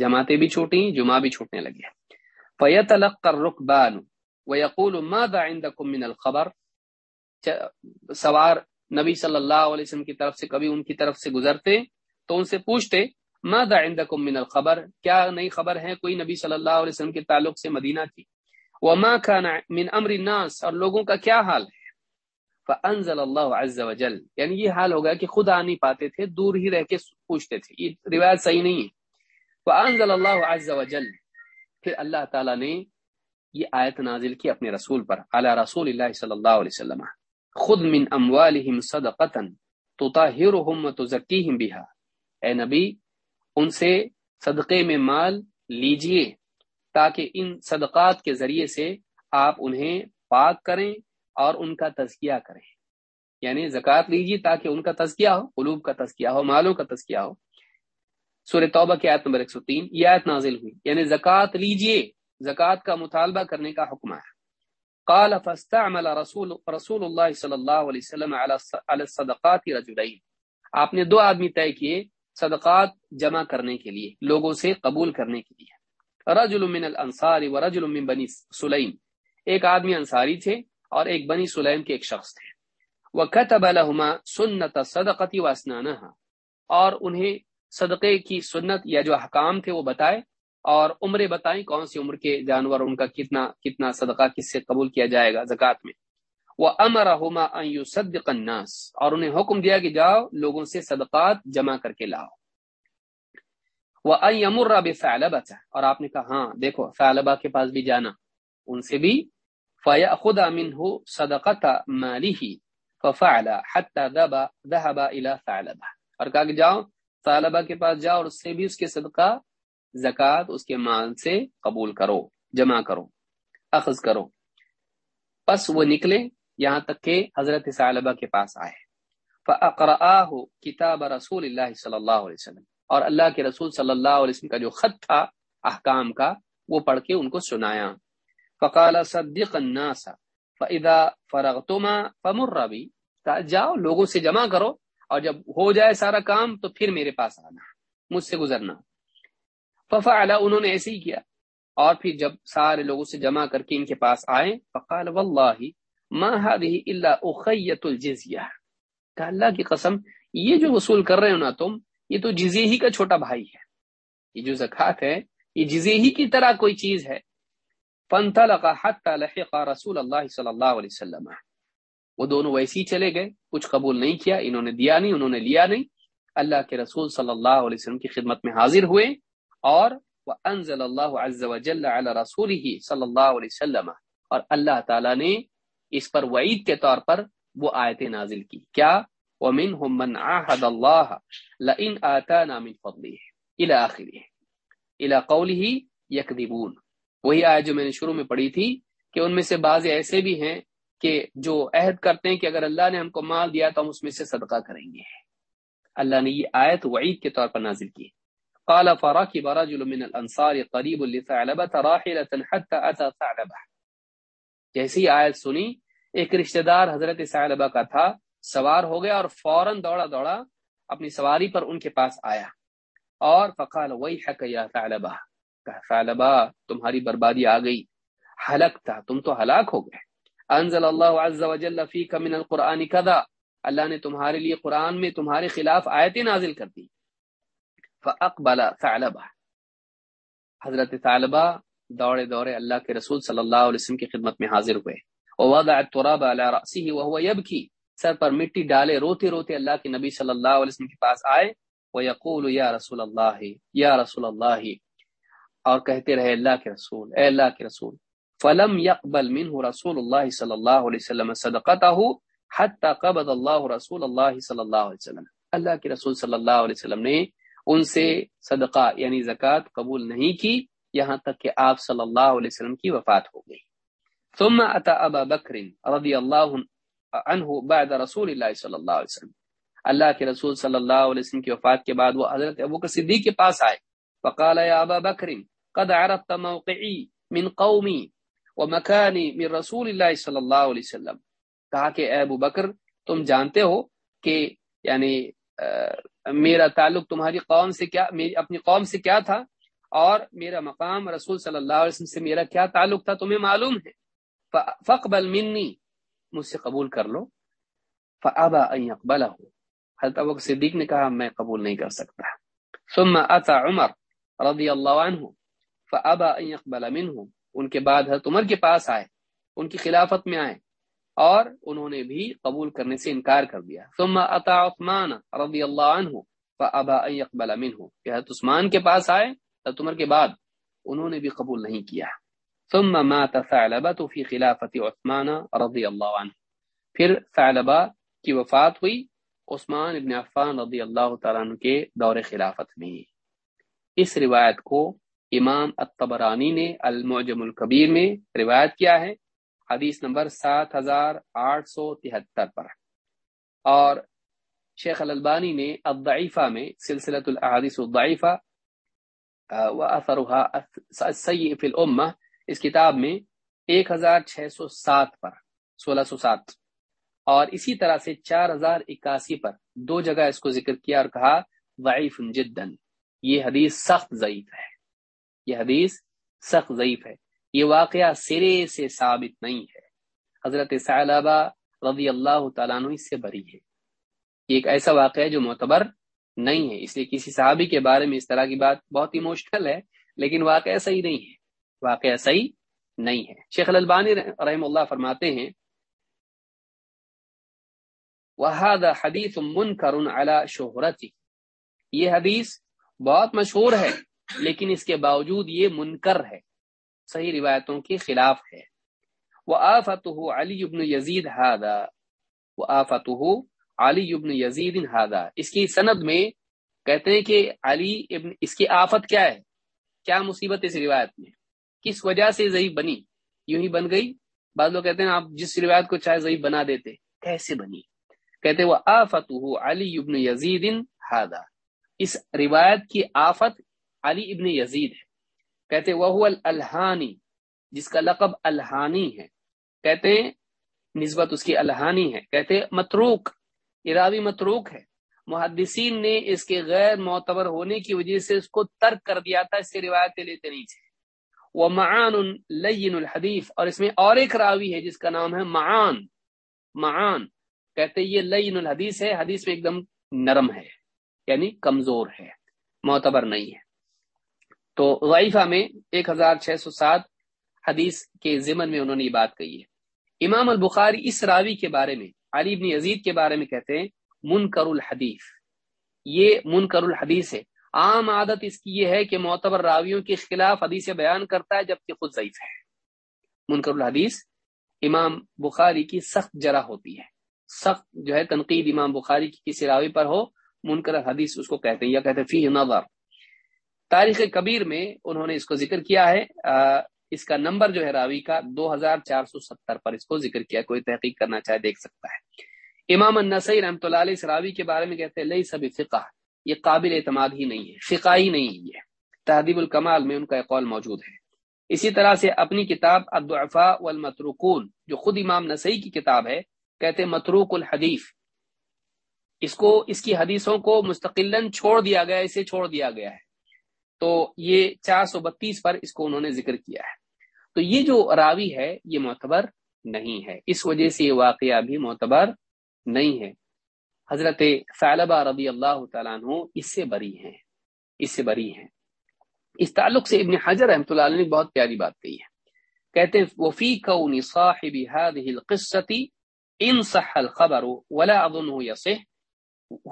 جماعتیں بھی چھوٹی جمعہ بھی چھوٹنے لگے۔ فيتلقى الركبان۔ ويقول ماذا عندكم من الخبر؟ سوار نبی صلی اللہ علیہ وسلم کی طرف سے کبھی ان کی طرف سے گزرتے تو ان سے پوچھتے، ماذا عندكم من الخبر؟ کیا نئی خبر ہے کوئی نبی صلی اللہ علیہ وسلم کے تعلق سے مدینہ کی؟ وما كان من امر الناس۔ اور لوگوں کا کیا حال ہے؟ فانزل اللہ عز وجل۔ یعنی یہ حال ہوگا کہ خود آ نہیں پاتے تھے، دور ہی رہ کے پوچھتے تھے۔ یہ روایت صحیح نہیں ہے۔ فانزل اللہ عز وجل۔ پھر اللہ تعالی نے یہ آیت نازل کی اپنے رسول پر علی رسول اللہ صلی اللہ علیہ وسلم۔ خود من اموالہم صدقتا تطہرہم وتزکیہم بها۔ اے نبی، ان سے صدقے میں مال لیجیے تاکہ ان صدقات کے ذریعے سے آپ انہیں پاک کریں۔ اور ان کا تزکیہ کریں۔ یعنی زکوٰۃ لیجیے تاکہ ان کا تزکیہ ہو، قلوب کا تزکیہ ہو، مالوں کا تزکیہ ہو۔ سورہ توبہ کی آیت نمبر 103 یہ آیت نازل ہوئی۔ یعنی زکوٰۃ لیجیے، زکوٰۃ کا مطالبہ کرنے کا حکم ہے۔ قال فاستعمل رسول رسول اللہ صلی اللہ علیہ وسلم علی الصدقات رجلین۔ آپ نے دو آدمی طے کیے صدقات جمع کرنے کے لیے، لوگوں سے قبول کرنے کے لیے۔ رجل من الانصار ورجل من بنی سلیم۔ ایک آدمی انصاری تھے اور ایک بنی سلیم کے ایک شخص تھے۔ وہ کتب الحما سنت صدقتی واسنانہ اور انہیں صدقے کی سنت یا جو حکام تھے وہ بتائے اور عمریں بتائیں کون سی عمر کے جانور ان کا کتنا کتنا صدقہ کس سے قبول کیا جائے گا زکوٰۃ میں۔ وہ امر ہوما صدق الناس۔ اور انہیں حکم دیا کہ جاؤ لوگوں سے صدقات جمع کر کے لاؤ۔ وہ امر اب اور آپ نے کہا ہاں دیکھو فعلبا کے پاس بھی جانا، ان سے بھی فیا خدا من ہو صدقت ففعل حتى ذهب الى ثعلبہ اور کہا کہ جاؤ ثعلبہ کے پاس جاؤ اور اس سے بھی اس کے صدقہ زکات اس کے مال سے قبول کرو، جمع کرو، اخذ کرو۔ پس وہ نکلے یہاں تک کہ حضرت ثعلبہ کے پاس آئے۔ فاقرآه کتاب رسول اللہ صلی اللہ علیہ وسلم۔ اور اللہ کے رسول صلی اللہ علیہ وسلم کا جو خط تھا، احکام کا، وہ پڑھ کے ان کو سنایا۔ فقال صدق الناس فاذا فرغتما فمر بي. جاؤ، لوگوں سے جمع کرو، اور جب ہو جائے سارا کام، تو پھر میرے پاس آنا، مجھ سے گزرنا۔ ففعل، انہوں نے ایسے ہی کیا۔ اور پھر جب سارے لوگوں سے جمع کر کے ان کے پاس آئے، فقال والله ما هذه الا اخيه الجزيه کہ اللہ کی قسم، یہ جو وصول کر رہے ہو نا تم، یہ تو جزیہ ہی کا چھوٹا بھائی ہے۔ یہ جو زکات ہے، یہ جزیہ ہی کی طرح کوئی چیز ہے۔ فانطلق حتى لحق رسول اللہ صلی اللہ علیہ وسلم. وہ دونوں ویسے ہی چلے گئے، کچھ قبول نہیں کیا، انہوں نے دیا نہیں، انہوں نے لیا نہیں۔ اللہ کے رسول صلی اللہ علیہ وسلم کی خدمت میں حاضر ہوئے اور وانزل اللہ عز وجل على رسوله صلی اللہ علیہ وسلم۔ اور اللہ تعالی نے اس پر وعید کے طور پر وہ آیتیں نازل کی۔ کیا؟ ومنهم من عاهد الله لئن آتانا من فضله الى اخره الى قوله يكذبون۔ وہی آیت جو میں نے شروع میں پڑھی تھی کہ ان میں سے بعض ایسے بھی ہیں کہ جو عہد کرتے ہیں کہ اگر اللہ نے ہم کو مال دیا تو ہم اس میں سے صدقہ کریں گے۔ اللہ نے یہ آیت وعید کے طور پر نازل کی۔ قال فراكب رجل من الانصار قريب لثعلبه راحله حتى اتى ثعلبه جیسی آیت سنی، ایک رشتہ دار حضرت ثعلبہ کا تھا، سوار ہو گیا اور فوراً دوڑا دوڑا اپنی سواری پر ان کے پاس آیا۔ اور فقال وہی حق یا فعلبا، تمہاری بربادی آ گئی. ہلک تھا تم تو ہلاک ہو گئے. انزل اللہ عز و جل فیک من القرآن کذا. اللہ نے تمہارے لیے قرآن میں تمہارے خلاف آیتیں نازل کر دی۔ فاقبل ثعلبہ حضرت ثعلبہ دوڑے دوڑے اللہ کے رسول صلی اللہ علیہ وسلم کی خدمت میں حاضر ہوئے۔ ووضع التراب على رأسه وهو يبكي۔ سر پر مٹی ڈالے روتے روتے اللہ کے نبی صلی اللہ علیہ وسلم کے پاس آئے۔ وہ یقول یا رسول اللہ یا رسول اللہ اور کہتے رہے اللہ کے رسول، اے اللہ کے رسول، فلم يقبل منه رسول اللہ صلی اللہ علیہ وسلم صدقته حتى قبض اللہ رسول اللہ صلی اللہ علیہ وسلم۔ اللہ کے رسول صلی اللہ علیہ وسلم نے ان سے صدقہ یعنی زکوٰۃ قبول نہیں کی، یہاں تک کہ آپ صلی اللہ علیہ وسلم کی وفات ہو گئی۔ ثم اتى ابا بکر رضی اللہ عنہ بعد رسول اللہ صلی اللہ علیہ وسلم۔ اللہ کے رسول صلی اللہ علیہ وسلم کی وفات کے بعد وہ حضرت ابو کا صدیق کے پاس آئے۔ فقال یا ابا بکر قد عرفت موقعی من قومی ومکانی من رسول اللہ صلی اللہ علیہ وسلم۔ کہا کہ اے ابو بکر، تم جانتے ہو کہ یعنی میرا تعلق تمہاری قوم سے کیا میری اپنی قوم سے کیا تھا؟ اور میرا مقام رسول صلی اللہ علیہ وسلم سے میرا کیا تعلق تھا؟ تمہیں معلوم ہے۔ فقبل منی مجھ سے قبول کر لو۔ فابا ان يقبله۔ حضرت ابو صدیق نے کہا، میں قبول نہیں کر سکتا۔ ثم اتى عمر رضی اللہ عنہ فابا ان يقبل منه ان کے بعد حضرت عمر کے پاس آئے۔ ان کی خلافت میں آئے۔ اور انہوں نے بھی قبول کرنے سے انکار کر دیا۔ ثم اتى عثمان رضی اللہ عنہ فابا ان يقبل منه حضرت عثمان کے پاس آئے۔ حضرت عمر کے بعد انہوں نے بھی قبول نہیں کیا۔ ثم مات ثعلبة في خلافة عثمان رضی اللہ عنہ پھر ثعلبہ کی وفات ہوئی۔ عثمان ابن عفان رضی اللہ تعالیٰ عنہ کے دور خلافت میں۔ اس روایت کو امام الطبرانی نے المعجم الکبیر میں روایت کیا ہے، حدیث نمبر سات ہزار آٹھ سو تہتر پر۔ اور شیخ الالبانی نے الضعیفہ میں سلسلۃ الاحادیث الضعیفہ واثرها السیء فی الامہ، اس کتاب میں ایک ہزار چھ سو سات پر، سولہ سو سات۔ اور اسی طرح سے چار ہزار اکاسی پر دو جگہ اس کو ذکر کیا اور کہا ضعیف جدن یہ حدیث سخت ضعیف ہے۔ یہ حدیث سخت ضعیف ہے۔ یہ واقعہ سرے سے ثابت نہیں ہے۔ حضرت صحابہ رضی اللہ تعالیٰ عنہ اس سے بری ہے۔ یہ ایک ایسا واقعہ ہے جو معتبر نہیں ہے۔ اس لیے کسی صحابی کے بارے میں اس طرح کی بات بہت ایموشنل ہے، لیکن واقعہ صحیح نہیں ہے۔ واقعہ صحیح نہیں ہے۔ شیخ البانی رحم اللہ فرماتے ہیں، وهذا حدیث منکر على شہرتی یہ حدیث بہت مشہور ہے۔ لیکن اس کے باوجود یہ منکر ہے، صحیح روایتوں کے خلاف ہے۔ وہ آفت علی ابن یزید ہادا وہ آفت علی ابن یزید ہادا اس کی سند میں کہتے ہیں کہ علی ابن، اس کی آفت کیا ہے؟ کیا مصیبت اس روایت میں؟ کس وجہ سے ضعیف بنی؟ یوں ہی بن گئی۔ بعض لوگ کہتے ہیں آپ جس روایت کو چاہے ضعیف بنا دیتے، کیسے بنی؟ کہتے وہ آفت علی ابن یزید ہادا اس روایت کی آفت علی ابن یزید ہے۔ کہتے وہ الحانی جس کا لقب الحانی ہے۔ کہتے ہیں، نسبت اس کی الحانی ہے۔ کہتے متروک، اراوی متروک ہے۔ محدثین نے اس کے غیر معتبر ہونے کی وجہ سے اس کو ترک کر دیا تھا، اس سے روایتیں لیتے نہیں تھے۔ وہ معان لین الحدیف، اور اس میں اور ایک راوی ہے، جس کا نام ہے معان۔ معان، کہتے یہ لین الحدیث ہے، حدیث میں ایک دم نرم ہے یعنی کمزور ہے، معتبر نہیں ہے۔ تو غائفہ میں ایک ہزار چھ سو سات حدیث کے ضمن میں انہوں نے یہ بات کہی ہے۔ امام البخاری اس راوی کے بارے میں، علی بن یزید کے بارے میں کہتے ہیں، منکر الحدیث۔ یہ منکر الحدیث ہے۔ عام عادت اس کی یہ ہے کہ معتبر راویوں کے خلاف حدیث بیان کرتا ہے جبکہ خود ضعیف ہے۔ منکر الحدیث امام بخاری کی سخت جرح ہوتی ہے۔ سخت جو ہے تنقید امام بخاری کی کسی راوی پر ہو، منکر حدیث اس کو کہتے ہیں یا کہتے ہیں فی نظر۔ تاریخ کبیر میں انہوں نے اس کو ذکر کیا ہے۔ اس کا نمبر جو ہے راوی کا، دو ہزار چار سو ستر پر اس کو ذکر کیا، کوئی تحقیق کرنا چاہے دیکھ سکتا ہے۔ امام النسی رحمۃ اللہ علیہ اس راوی کے بارے میں کہتے ہیں لئی سب فقہ یہ قابل اعتماد ہی نہیں ہے، فقہ ہی نہیں ہے۔ تحدیب الکمال میں ان کا قول موجود ہے۔ اسی طرح سے اپنی کتاب الضعفاء والمتروکون، جو خود امام نسائی کی کتاب ہے، کہتے متروک الحدیث۔ اس کو، اس کی حدیثوں کو مستقل چھوڑ دیا گیا، اسے چھوڑ دیا گیا ہے۔ تو یہ چار سو بتیس پر اس کو انہوں نے ذکر کیا ہے۔ تو یہ جو راوی ہے، یہ معتبر نہیں ہے۔ اس وجہ سے یہ واقعہ بھی معتبر نہیں ہے۔ حضرت فعلبہ رضی اللہ تعالیٰ عنہ اس سے بری ہیں۔ اس سے بری ہیں۔ اس تعلق سے ابن حجر رحمۃ اللہ علیہ نے بہت پیاری بات کہی ہے۔ کہتے ہیں وفی کون صاحب هذه القصه ان صح الخبر ولا اظنه يصح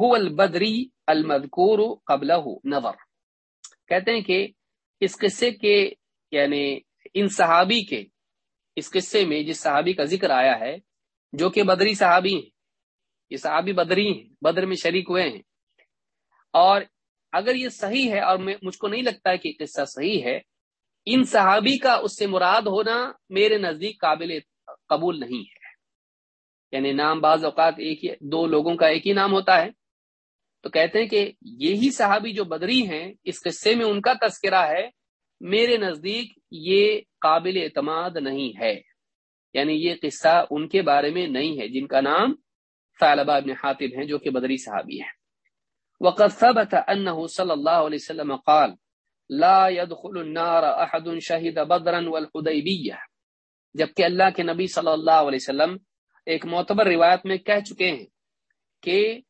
هو البدری المذکور قبله نظر۔ کہتے ہیں کہ اس قصے کے یعنی ان صحابی کے اس قصے میں جس صحابی کا ذکر آیا ہے، جو کہ بدری صحابی ہیں، یہ صحابی بدری ہیں، بدر میں شریک ہوئے ہیں۔ اور اگر یہ صحیح ہے، اور مجھ کو نہیں لگتا ہے کہ قصہ صحیح ہے، ان صحابی کا اس سے مراد ہونا میرے نزدیک قابل قبول نہیں ہے۔ یعنی نام بعض اوقات ایک ہی، دو لوگوں کا ایک ہی نام ہوتا ہے۔ تو کہتے ہیں کہ یہی صحابی جو بدری ہیں، اس قصے میں ان کا تذکرہ ہے، میرے نزدیک یہ قابل اعتماد نہیں ہے۔ یعنی یہ قصہ ان کے بارے میں نہیں ہے، جن کا نام طالبہ ابن حاطب ہیں، جو کہ بدری صحابی ہیں۔ وقت ثبت انه صلی اللہ علیہ وسلم قال، لا يدخل النار احد شهد بدرا والحدیبیہ۔ جبکہ اللہ کے نبی صلی اللہ علیہ وسلم ایک معتبر روایت میں کہہ چکے ہیں کہ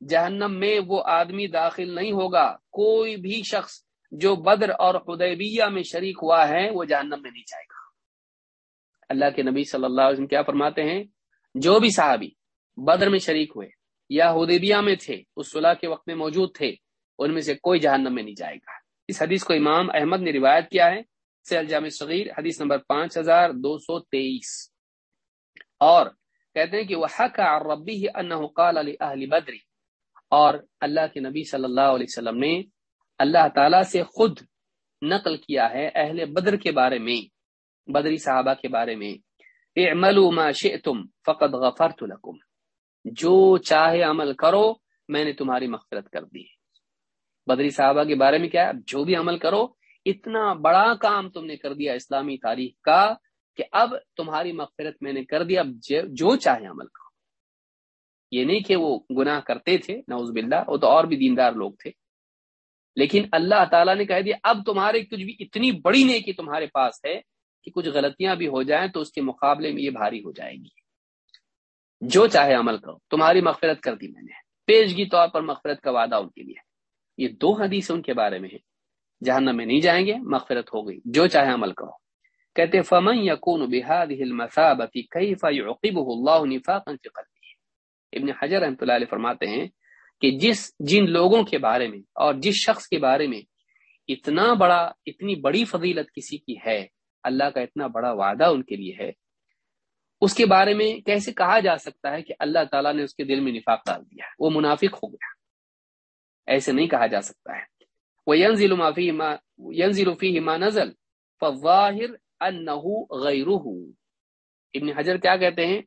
جہنم میں وہ آدمی داخل نہیں ہوگا۔ کوئی بھی شخص جو بدر اور حدیبیہ میں شریک ہوا ہے، وہ جہنم میں نہیں جائے گا۔ اللہ کے نبی صلی اللہ علیہ وسلم کیا فرماتے ہیں؟ جو بھی صحابی بدر میں شریک ہوئے یا حدیبیہ میں تھے، اس صلاح کے وقت میں موجود تھے، ان میں سے کوئی جہنم میں نہیں جائے گا۔ اس حدیث کو امام احمد نے روایت کیا ہے، سیل جامع صغیر، حدیث نمبر پانچ ہزار دو سو تیئیس۔ اور کہتے ہیں کہ وہ حق ربی قال علی بدری اور اللہ کے نبی صلی اللہ علیہ وسلم نے اللہ تعالی سے خود نقل کیا ہے اہل بدر کے بارے میں، بدری صحابہ کے بارے میں۔ اعملوا ما شئتم فقد غفرت لكم جو چاہے عمل کرو، میں نے تمہاری مغفرت کر دی بدری صحابہ کے بارے میں کیا جو بھی عمل کرو، اتنا بڑا کام تم نے کر دیا اسلامی تاریخ کا کہ اب تمہاری مغفرت میں نے کر دیا۔ اب جو چاہے عمل کرو۔ یہ نہیں کہ وہ گناہ کرتے تھے نوز باللہ، وہ تو اور بھی دیندار لوگ تھے۔ لیکن اللہ تعالیٰ نے کہہ دیا، اب تمہارے کچھ بھی اتنی بڑی نیکی تمہارے پاس ہے کہ کچھ غلطیاں بھی ہو جائیں تو اس کے مقابلے میں یہ بھاری ہو جائے گی۔ جو چاہے عمل کرو، تمہاری مغفرت کر دی میں نے۔ پیشگی طور پر مغفرت کا وعدہ ان کے لیے۔ یہ دو حدیث ان کے بارے میں ہے جہنم میں نہیں جائیں گے، مغفرت ہو گئی۔ جو چاہے عمل کرو۔ کہتے فمن یکون بهذه المثابه كيف يعقبه الله نفاقا في قلبه ابن حجر رحمۃ اللہ علیہ فرماتے ہیں کہ جس جن لوگوں کے بارے میں اور جس شخص کے بارے میں اتنا بڑا، اتنی بڑی فضیلت کسی کی ہے، اللہ کا اتنا بڑا وعدہ ان کے لیے ہے، اس کے بارے میں کیسے کہا جا سکتا ہے کہ اللہ تعالیٰ نے اس کے دل میں نفاق ڈال دیا؟ وہ منافق ہو گیا۔ ایسے نہیں کہا جا سکتا ہے۔ وہ نزل فواہر غیر ابن حجر کیا کہتے ہیں؟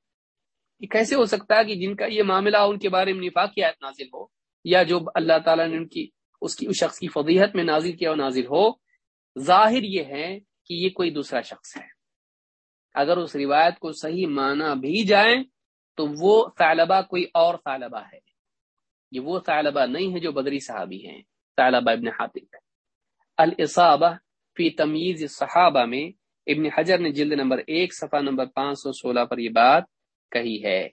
کہ کیسے ہو سکتا ہے کہ جن کا یہ معاملہ ان کے بارے میں نفاق کی آیت نازل ہو یا جو اللہ تعالیٰ نے ان کی، اس کی، اس شخص کی فضیحت میں نازل کیا نازل ہو، ظاہر یہ ہے کہ یہ کوئی دوسرا شخص ہے۔ اگر اس روایت کو صحیح مانا بھی جائے تو وہ طالبہ کوئی اور طالبہ ہے۔ یہ وہ طالبہ نہیں ہے جو بدری صحابی ہیں، طالبہ ابن حاطب الصابہ فی تمیز صحابہ میں ابن حجر نے جلد نمبر ایک، صفحہ نمبر پانچ سو سولہ پر یہ بات کہی ہے۔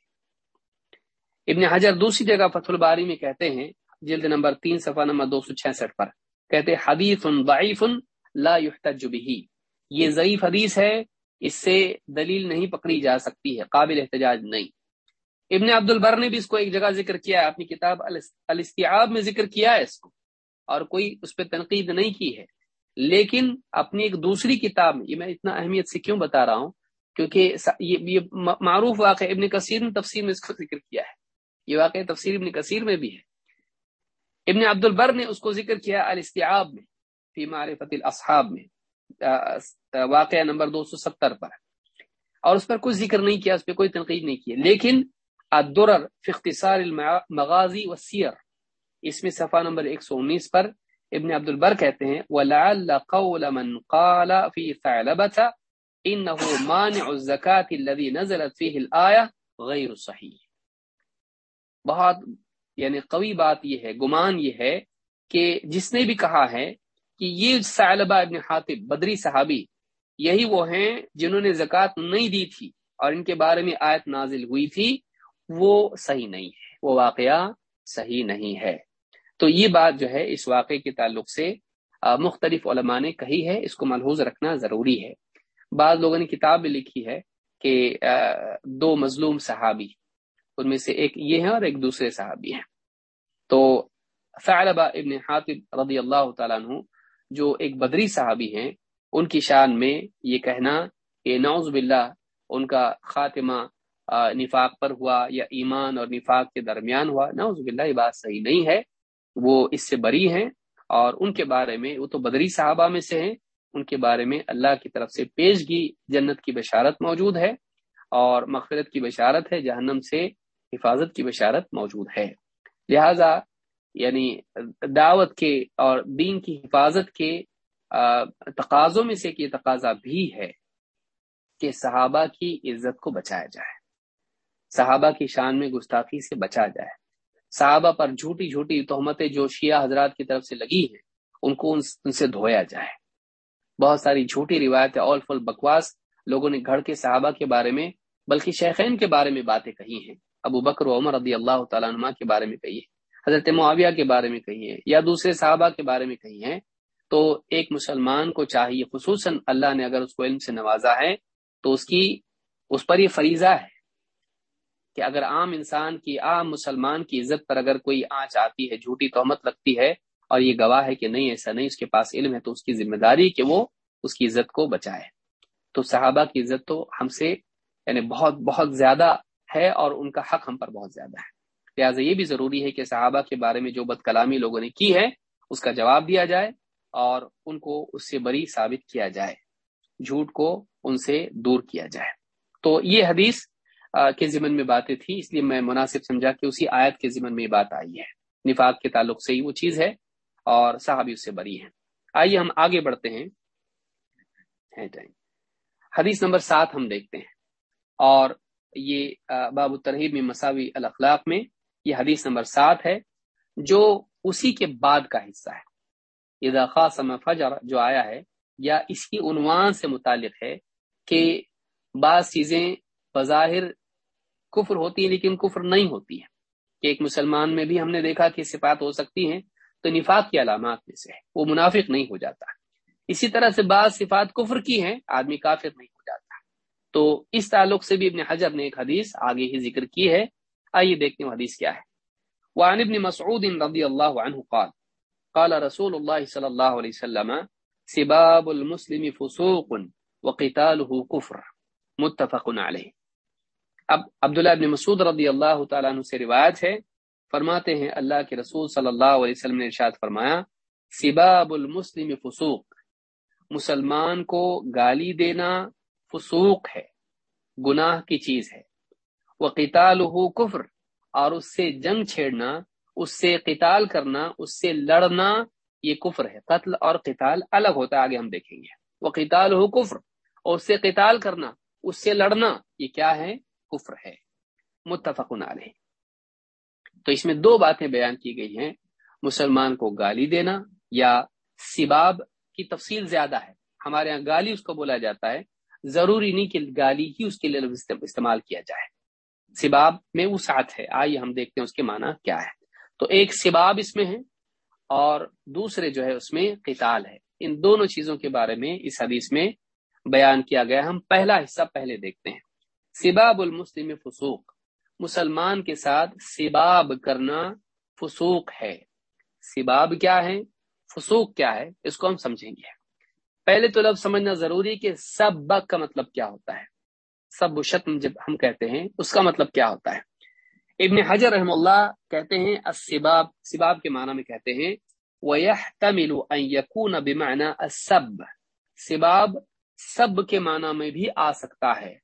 ابن حجر دوسری جگہ فتح الباری میں کہتے ہیں، جلد نمبر تین، صفحہ نمبر دو سو چھسٹھ پر۔ کہتے حدیث ضعیف لا يحتج به۔ یہ ضعیف حدیث ہے، اس سے دلیل نہیں پکڑی جا سکتی ہے، قابل احتجاج نہیں۔ ابن عبد البر نے بھی اس کو ایک جگہ ذکر کیا ہے، اپنی کتاب الاستیعاب میں ذکر کیا ہے اس کو، اور کوئی اس پہ تنقید نہیں کی ہے۔ لیکن اپنی ایک دوسری کتاب میں یہ میں اتنا اہمیت سے کیوں بتا رہا ہوں؟ کیونکہ یہ معروف واقع ابن کثیر نے تفسیر میں اس کو ذکر کیا ہے۔ یہ واقع تفسیر ابن کثیر میں بھی ہے۔ ابن عبد البر نے اس کو ذکر کیا الاستیعاب میں، فی معرفت الاصحاب میں۔ واقعہ نمبر دو سو ستر پر۔ اور اس پر کچھ ذکر نہیں کیا، اس پہ کوئی تنقید نہیں کی۔ لیکن الدرر فی اختصار المغازی والسیر اس میں صفحہ نمبر 119 پر ابن عبد البر کہتے ہیں، وَلَعَلَّ قَوْلَ مَنْ قَالَ فِي ثَعْلَبَةَ إِنَّهُ مَانِعُ الزَّكَاةِ الَّذِي نَزَلَتْ فِيهِ الْآيَةِ غَيْرُ صحیح۔ بہت یعنی قوی بات یہ ہے، گمان یہ ہے کہ جس نے بھی کہا ہے کہ یہ ثعلبہ ابن حاطب بدری صحابی، یہی وہ ہیں جنہوں نے زکوٰۃ نہیں دی تھی اور ان کے بارے میں آیت نازل ہوئی تھی، وہ صحیح نہیں ہے، وہ واقعہ صحیح نہیں ہے۔ تو یہ بات جو ہے، اس واقعے کے تعلق سے مختلف علماء نے کہی ہے، اس کو ملحوظ رکھنا ضروری ہے۔ بعض لوگوں نے کتاب بھی لکھی ہے کہ دو مظلوم صحابی، ان میں سے ایک یہ ہیں اور ایک دوسرے صحابی ہیں۔ تو ثعلبہ ابن حاطب رضی اللہ تعالیٰ عنہ جو ایک بدری صحابی ہیں، ان کی شان میں یہ کہنا کہ نوز باللہ، ان کا خاتمہ نفاق پر ہوا یا ایمان اور نفاق کے درمیان ہوا نوز باللہ، یہ بات صحیح نہیں ہے۔ وہ اس سے بری ہیں اور ان کے بارے میں، وہ تو بدری صحابہ میں سے ہیں ان کے بارے میں اللہ کی طرف سے پیشگی، جنت کی بشارت موجود ہے اور مغفرت کی بشارت ہے، جہنم سے حفاظت کی بشارت موجود ہے۔ لہذا یعنی دعوت کے اور دین کی حفاظت کے تقاضوں میں سے یہ تقاضا بھی ہے کہ صحابہ کی عزت کو بچایا جائے۔ صحابہ کی شان میں گستاخی سے بچا جائے۔ صحابہ پر جھوٹی جھوٹی تہمتیں جو شیعہ حضرات کی طرف سے لگی ہیں، ان کو ان سے دھویا جائے۔ بہت ساری جھوٹی روایتیں اول فل بکواس لوگوں نے گھڑ کے صحابہ کے بارے میں بلکہ شیخین کے بارے میں باتیں کہی ہیں۔ ابو بکر و عمر رضی اللہ تعالیٰ عنہ کے بارے میں کہی ہے حضرت معاویہ کے بارے میں کہی ہے یا دوسرے صحابہ کے بارے میں کہی ہے تو ایک مسلمان کو چاہیے، خصوصاً اللہ نے اگر اس کو علم سے نوازا ہے تو اس کی، اس پر یہ فریضہ ہے کہ اگر عام انسان کی، عام مسلمان کی عزت پر اگر کوئی آنچ آتی ہے، جھوٹی تہمت لگتی ہے اور یہ گواہ ہے کہ نہیں، ایسا نہیں، اس کے پاس علم ہے تو اس کی ذمہ داری کہ وہ اس کی عزت کو بچائے۔ تو صحابہ کی عزت تو ہم سے یعنی بہت بہت زیادہ ہے اور ان کا حق ہم پر بہت زیادہ ہے۔ لہٰذا یہ بھی ضروری ہے کہ صحابہ کے بارے میں جو بد کلامی لوگوں نے کی ہے، اس کا جواب دیا جائے اور ان کو اس سے بری ثابت کیا جائے، جھوٹ کو ان سے دور کیا جائے۔ تو یہ حدیث کے ضمن میں باتیں تھی اس لیے میں مناسب سمجھا کہ اسی آیت کے ضمن میں یہ بات آئی ہے۔ نفاق کے تعلق سے ہی وہ چیز ہے۔ اور صحابی اس سے بری ہیں۔ آئیے ہم آگے بڑھتے ہیں۔ حدیث نمبر سات ہم دیکھتے ہیں۔ اور یہ باب الترحیب میں مساوی الاخلاق میں یہ حدیث نمبر سات ہے، جو اسی کے بعد کا حصہ ہے۔ یہ خاص فجر، جو آیا ہے، یا اس کی عنوان سے متعلق ہے کہ بعض چیزیں بظاہر کفر ہوتی ہے لیکن کفر نہیں ہوتی ہے کہ ایک مسلمان میں بھی ہم نے دیکھا کہ صفات ہو سکتی ہیں تو نفاق کی علامات میں سے ہے۔ وہ منافق نہیں ہو جاتا۔ اسی طرح سے بعض صفات کفر کی ہیں، آدمی کافر نہیں ہو جاتا۔ تو اس تعلق سے بھی ابن حجر نے ایک حدیث آگے ہی ذکر کی ہے۔ آئیے دیکھتے ہیں حدیث کیا ہے۔ وعن ابن مسعود رضی اللہ عنہ قال قال رسول اللہ صلی اللہ علیہ وسلم، سباب المسلم فسوق وقتاله کفر۔ متفق علیہ۔ اب عبداللہ ابن مسعود رضی اللہ تعالیٰ عنہ سے روایت ہے فرماتے ہیں، اللہ کے رسول صلی اللہ علیہ وسلم نے ارشاد فرمایا، سباب المسلم فسوق۔ مسلمان کو گالی دینا فسوق ہے، گناہ کی چیز ہے۔ وہ قتال کفر، اور اس سے جنگ چھیڑنا، اس سے قتال کرنا، اس سے لڑنا، یہ کفر ہے۔ قتل اور قتال الگ ہوتا ہے، آگے ہم دیکھیں گے۔ وہ قتال ہو کفر، اور اس سے قتال کرنا، اس سے لڑنا، یہ کیا ہے؟ کفر ہے۔ متفق علیہ۔ تو اس میں دو باتیں بیان کی گئی ہیں۔ مسلمان کو گالی دینا یا سباب کی تفصیل زیادہ ہے۔ ہمارے ہاں گالی اس کو بولا جاتا ہے۔ ضروری نہیں کہ گالی ہی اس کے لیے استعمال کیا جائے۔ سباب میں وہ ساتھ ہے۔ آئیے ہم دیکھتے ہیں اس کے معنی کیا ہے۔ تو ایک سباب اس میں ہے اور دوسرے جو ہے اس میں قتال ہے۔ ان دونوں چیزوں کے بارے میں اس حدیث میں بیان کیا گیا۔ ہم پہلا حصہ پہلے دیکھتے ہیں۔ سباب المسلم فسوق۔ مسلمان کے ساتھ سباب کرنا فسوق ہے۔ سباب کیا ہے؟ فسوق کیا ہے؟ اس کو ہم سمجھیں گے۔ پہلے تو لفظ سمجھنا ضروری کہ سب کا مطلب کیا ہوتا ہے۔ سب و شتم جب ہم کہتے ہیں، اس کا مطلب کیا ہوتا ہے؟ ابن حجر رحم اللہ کہتے ہیں، السباب، سباب کے معنی میں کہتے ہیں، وَيَحْتَمِلُ أَن يَكُونَ بِمَعْنَا السَّب۔ سباب سب کے معنی میں بھی آ سکتا ہے۔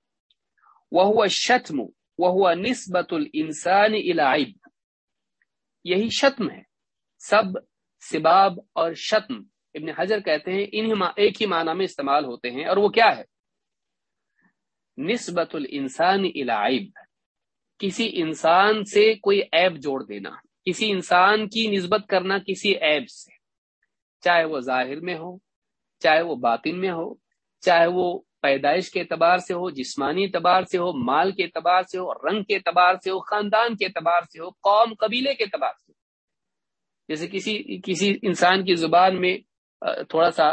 وَهُوَ الشَّتْمُ۔ وَهُوَ نِسْبَةُ الْإِنسَانِ إِلَى عِبْ یہی شتم ہے۔ سب، سباب اور شتم۔ ابن حجر کہتے ہیں انہیں ایک ہی معنی میں استعمال ہوتے ہیں، اور وہ کیا ہے؟ نسبت الانسان العیب کسی انسان سے کوئی عیب جوڑ دینا، کسی انسان کی نسبت کرنا کسی عیب سے۔ چاہے وہ ظاہر میں ہو، چاہے وہ باطن میں ہو، چاہے وہ پیدائش کے اعتبار سے ہو، جسمانی اعتبار سے ہو، مال کے اعتبار سے ہو، رنگ کے اعتبار سے ہو، خاندان کے اعتبار سے ہو، قوم، قبیلے کے اعتبار سے ہو۔ جیسے کسی کسی انسان کی زبان میں تھوڑا سا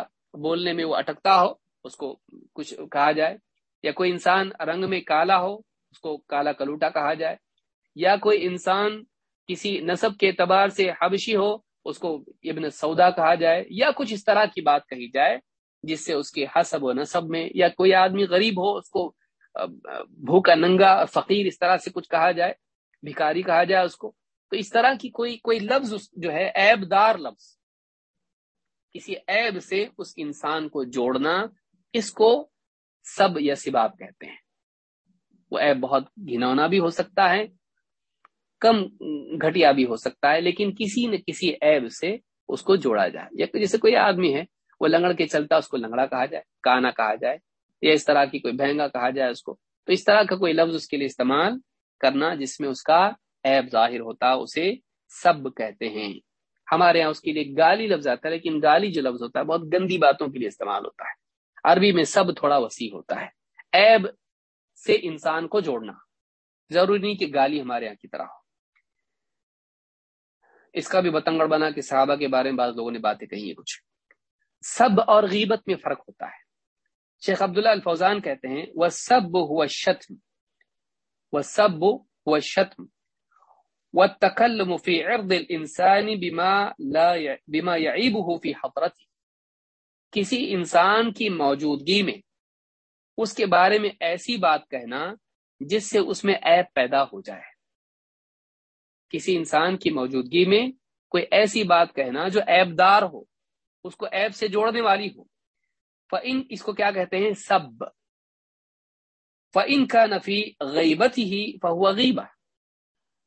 بولنے میں وہ اٹکتا ہو، اس کو کچھ کہا جائے، یا کوئی انسان رنگ میں کالا ہو، اس کو کالا کلوٹا کہا جائے، یا کوئی انسان کسی نصب کے اعتبار سے حبشی ہو، اس کو ابن سودا کہا جائے، یا کچھ اس طرح کی بات کہی جائے جس سے اس کے حسب و نصب میں، یا کوئی آدمی غریب ہو، اس کو بھوکا، ننگا، فقیر، اس طرح سے کچھ کہا جائے، بھکاری کہا جائے اس کو، تو اس طرح کی کوئی کوئی لفظ جو ہے عیب دار لفظ، کسی عیب سے اس انسان کو جوڑنا، اس کو سب یا سباب کہتے ہیں۔ وہ عیب بہت گھنونا بھی ہو سکتا ہے، کم گھٹیا بھی ہو سکتا ہے، لیکن کسی نہ کسی عیب سے اس کو جوڑا جائے۔ یا جیسے کوئی آدمی ہے وہ لنگڑ کے چلتا اس کو لنگڑا کہا جائے، کانا کہا جائے، یا اس طرح کی کوئی بہنگا کہا جائے اس کو۔ تو اس طرح کا کوئی لفظ اس کے لیے استعمال کرنا جس میں اس کا عیب ظاہر ہوتا، اسے سب کہتے ہیں۔ ہمارے یہاں اس کے لیے گالی لفظ آتا ہے، لیکن گالی جو لفظ ہوتا ہے، بہت گندی باتوں کے لیے استعمال ہوتا ہے۔ عربی میں سب تھوڑا وسیع ہوتا ہے۔ عیب سے انسان کو جوڑنا۔ ضروری نہیں کہ گالی ہمارے یہاں کی طرح ہو۔ اس کا بھی بتنگڑ بنا کہ صحابہ کے بارے میں بعض لوگوں نے باتیں کہی ہیں کچھ۔ سب اور غیبت میں فرق ہوتا ہے۔ شیخ عبداللہ الفوزان کہتے ہیں وہ سب ہوا شتم وہ سب ہوا شتم والتكلم في عرض الانسان بما لا بما يعيبه في حضرته۔ کسی انسان کی موجودگی میں اس کے بارے میں ایسی بات کہنا جس سے اس میں عیب پیدا ہو جائے۔ کسی انسان کی موجودگی میں کوئی ایسی بات کہنا جو عیب دار ہو۔ اس کو عیب سے جوڑنے والی ہو۔ فن اس کو کیا کہتے ہیں؟ سب۔ فن کا نفی غیبت ہی فہو غیبہ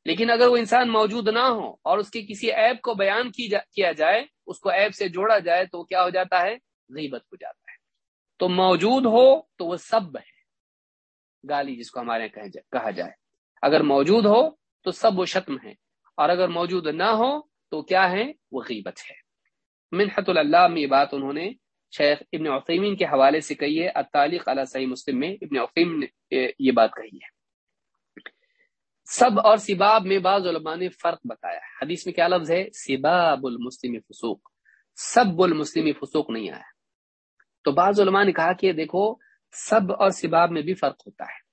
لیکن اگر وہ انسان موجود نہ ہو اور اس کے کسی ایپ کو بیان کی جا، کیا جائے، اس کو ایپ سے جوڑا جائے، تو کیا ہو جاتا ہے؟ غیبت ہو جاتا ہے۔ تو موجود ہو تو وہ سب ہے۔ گالی جس کو ہمارے یہاں کہا جائے۔ اگر موجود ہو تو سب وہ شتم ہے۔ اور اگر موجود نہ ہو تو کیا ہے؟ وہ غیبت ہے۔ منحت اللہ میں یہ بات انہوں نے شیخ ابن عقیمین کے حوالے سے کہی ہے، التعلیق علی صحیح مسلم میں ابن عقیم نے یہ بات کہی ہے۔ سب اور سباب میں بعض علماء نے فرق بتایا حدیث میں کیا لفظ ہے؟ سباب المسلم فسوق۔ سب المسلم فسوق نہیں آیا۔ تو بعض علماء نے کہا کہ دیکھو، سب اور سباب میں بھی فرق ہوتا ہے۔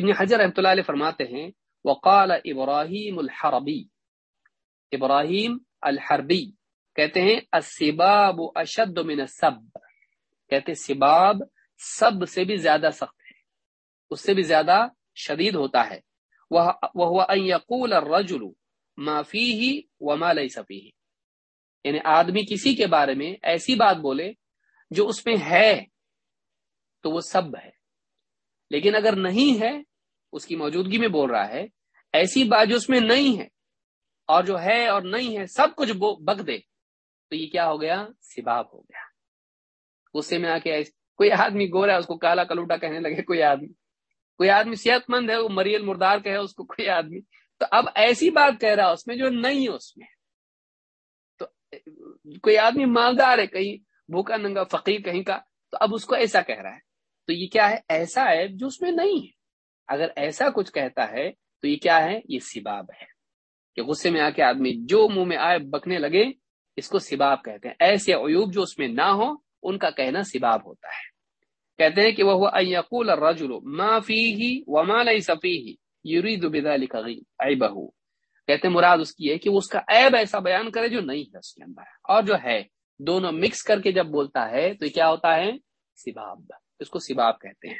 ابن حجر رحمۃ اللہ علیہ فرماتے ہیں، وقال ابراہیم الحربی۔ ابراہیم الحربی۔ کہتے ہیں السباب اشد من السب۔ کہتے سباب سب سے بھی زیادہ سخت ہے، اس سے بھی زیادہ شدید ہوتا ہے۔ وہ ان یقول الرجل ما فیہ وما لیس فیہ۔ یعنی آدمی کسی کے بارے میں ایسی بات بولے جو اس میں ہے، تو وہ سب ہے۔ لیکن اگر نہیں ہے، اس کی موجودگی میں بول رہا ہے، ایسی بات جو اس میں نہیں ہے، اور جو ہے اور نہیں ہے، سب کچھ بک دے۔ تو یہ کیا ہو گیا؟ سباب ہو گیا۔ غصے میں آ کے کوئی آدمی گورا ہے، اس کو کالا کلوٹا کہنے لگے، کوئی آدمی۔ کوئی آدمی صحت مند ہے، وہ مریل مردار کہے، اس کو کوئی آدمی۔ تو اب ایسی بات کہہ رہا اس میں جو نہیں ہے اس میں۔ تو کوئی آدمی مالدار ہے، کہیں بھوکا ننگا فقیر کہیں کا، تو اب اس کو ایسا کہہ رہا ہے۔ تو یہ کیا ہے؟ ایسا ہے جو اس میں نہیں ہے۔ اگر ایسا کچھ کہتا ہے، تو یہ کیا ہے؟ یہ سباب ہے۔ کہ غصے میں آ کے آدمی جو منہ میں آئے بکنے لگے اس کو سباب کہتے ہیں۔ ایسے عیوب جو اس میں نہ ہو ان کا کہنا سباب ہوتا ہے۔ کہتے ہیں کہ وہ ایقول الرجل، ما فیہ وما لیس فیہ یرید بذلک عیبہ. کہتے ہیں، مراد اس کی ہے کہ اس کا عیب ایسا بیان کرے جو نہیں ہے اس کے اندر۔ اور جو ہے، دونوں مکس کر کے جب بولتا ہے، تو کیا ہوتا ہے؟ سباب۔ اس کو سباب کہتے ہیں۔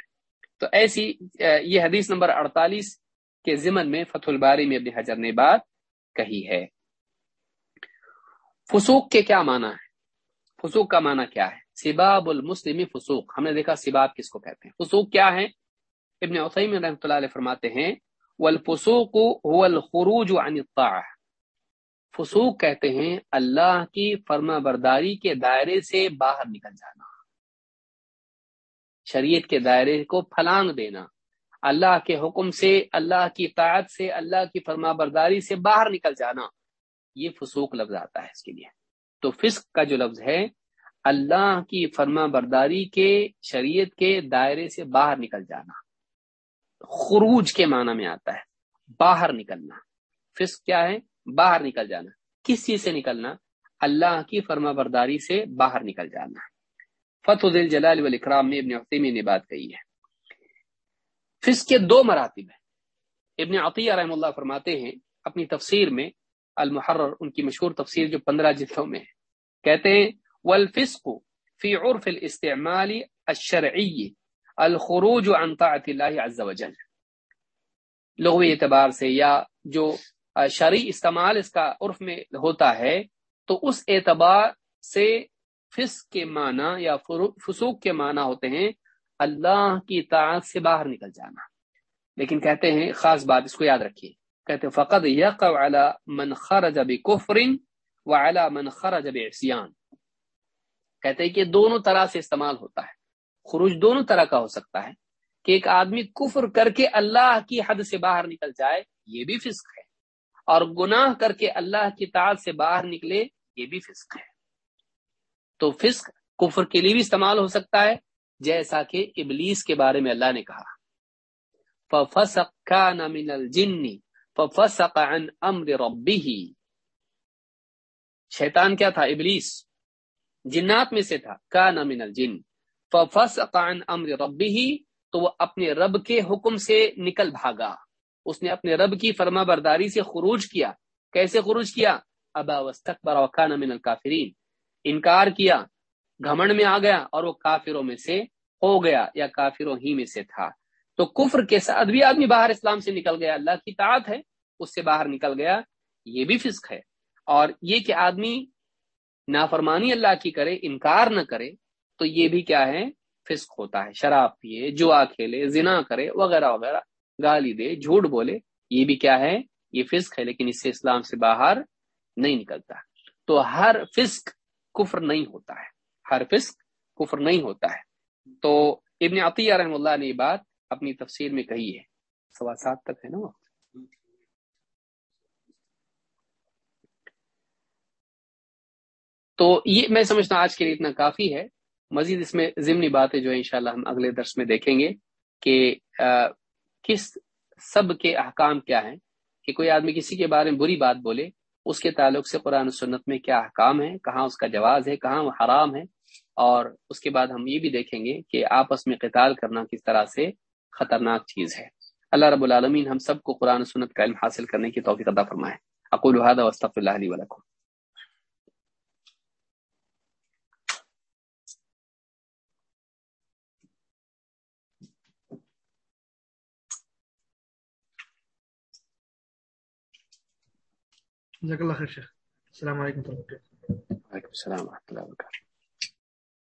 تو ایسی یہ حدیث نمبر 48 کے ضمن میں فتح الباری میں ابن حجر نے بات کہی ہے۔ فسوق کے کیا معنی ہے؟ فسوق کا معنی کیا ہے؟ سباب المسلم فسوق۔ ہم نے دیکھا سباب کس کو کہتے ہیں۔ فسوق کیا ہے؟ ابن عثیم رحمۃ اللہ علیہ فرماتے ہیں، والفسوق هو الخروج عن الطاعه فسوق کہتے ہیں اللہ کی فرما برداری کے دائرے سے باہر نکل جانا۔ شریعت کے دائرے کو پھلانگ دینا۔ اللہ کے حکم سے، اللہ کی طاعت سے، اللہ کی فرما برداری سے باہر نکل جانا۔ یہ فسوق لفظ آتا ہے اس کے لیے۔ تو فسق کا جو لفظ ہے، اللہ کی فرما برداری کے، شریعت کے دائرے سے باہر نکل جانا۔ خروج کے معنی میں آتا ہے، باہر نکلنا۔ فسق کیا ہے؟ باہر نکل جانا۔ کس چیز سے نکلنا؟ اللہ کی فرما برداری سے باہر نکل جانا۔ فتح دل جلال والاکرام میں ابن عطیمی نے بات کہی ہے۔ فسق کے دو مراتب ہیں۔ ابن عطیہ رحم اللہ فرماتے ہیں اپنی تفسیر میں المحرر، ان کی مشہور تفسیر جو پندرہ جلدوں میں ہے۔ کہتے ہیں، والفسق فی عرف الاستعمال الشرعی الخروج عن طاعت اللہ عز وجل۔ لغوی اعتبار سے یا جو شرعی استعمال اس کا عرف میں ہوتا ہے، تو اس اعتبار سے فسق کے معنی یا فسوق کے معنی ہوتے ہیں، اللہ کی طاعت سے باہر نکل جانا۔ لیکن کہتے ہیں، خاص بات اس کو یاد رکھیے کہتے فقط یقع علی من خرج بکفر وعلی من خرج بعصیان کہتے ہیں کہ دونوں طرح سے استعمال ہوتا ہے۔ خروج دونوں طرح کا ہو سکتا ہے۔ کہ ایک آدمی کفر کر کے اللہ کی حد سے باہر نکل جائے، یہ بھی فسق ہے۔ اور گناہ کر کے اللہ کی تعداد سے باہر نکلے، یہ بھی فسق ہے۔ تو فسق کفر کے لیے بھی استعمال ہو سکتا ہے، جیسا کہ ابلیس کے بارے میں اللہ نے کہا۔ فَفَسَقْ كَانَ مِنَ الْجِنِّ فَفَسَقَ عَنْ أَمْرِ رَبِّهِ. شیطان کیا تھا؟ ابلیس. جنات میں سے تھا. کان من الجن. ففسق عن امر ربه تو وہ اپنے رب کے حکم سے نکل بھاگا. اس نے اپنے رب کی فرما برداری سے خروج کیا. کیسے خروج کیا؟ ابا واستكبر وكان من الكافرین انکار کیا. گھمنڈ میں آ گیا اور وہ کافروں میں سے ہو گیا یا کافروں ہی میں سے تھا. تو کفر کے ساتھ بھی آدمی باہر اسلام سے نکل گیا. اللہ کی طاعت ہے. اس سے باہر نکل گیا، یہ بھی فسق ہے۔ اور یہ کہ آدمی نافرمانی اللہ کی کرے، انکار نہ کرے، تو یہ بھی کیا ہے؟ فسق ہوتا ہے۔ شراب پیے، جوا کھیلے، زنا کرے، وغیرہ وغیرہ۔ گالی دے، جھوٹ بولے، یہ بھی کیا ہے؟ یہ فسق ہے، لیکن اس سے اسلام سے باہر نہیں نکلتا۔ تو ہر فسق کفر نہیں ہوتا ہے۔ ہر فسق کفر نہیں ہوتا ہے۔ تو ابن عطیہ رحم اللہ نے یہ بات اپنی تفسیر میں کہی ہے۔ سوا سات تک ہے نا وقت؟ تو یہ میں سمجھتا ہوں آج کے لیے اتنا کافی ہے۔ مزید اس میں ضمنی باتیں جو انشاءاللہ ہم اگلے درس میں دیکھیں گے کہ کس سب کے احکام کیا ہیں کہ کوئی آدمی کسی کے بارے میں بری بات بولے، اس کے تعلق سے قرآن و سنت میں کیا احکام ہے کہاں اس کا جواز ہے، کہاں وہ حرام ہے، اور اس کے بعد ہم یہ بھی دیکھیں گے کہ آپس میں قتال کرنا کس طرح سے خطرناک چیز ہے۔ اللہ رب العالمین ہم سب کو قرآن و سنت کا علم حاصل کرنے کی توفیق عطا فرمائے۔ اقول هذا واستغفر الله لي ولكم۔ جزاک اللہ خیر شیخ۔ السلام علیکم ورحمۃ اللہ۔ وعلیکم السلام ورحمۃ اللہ وبرکاتہ۔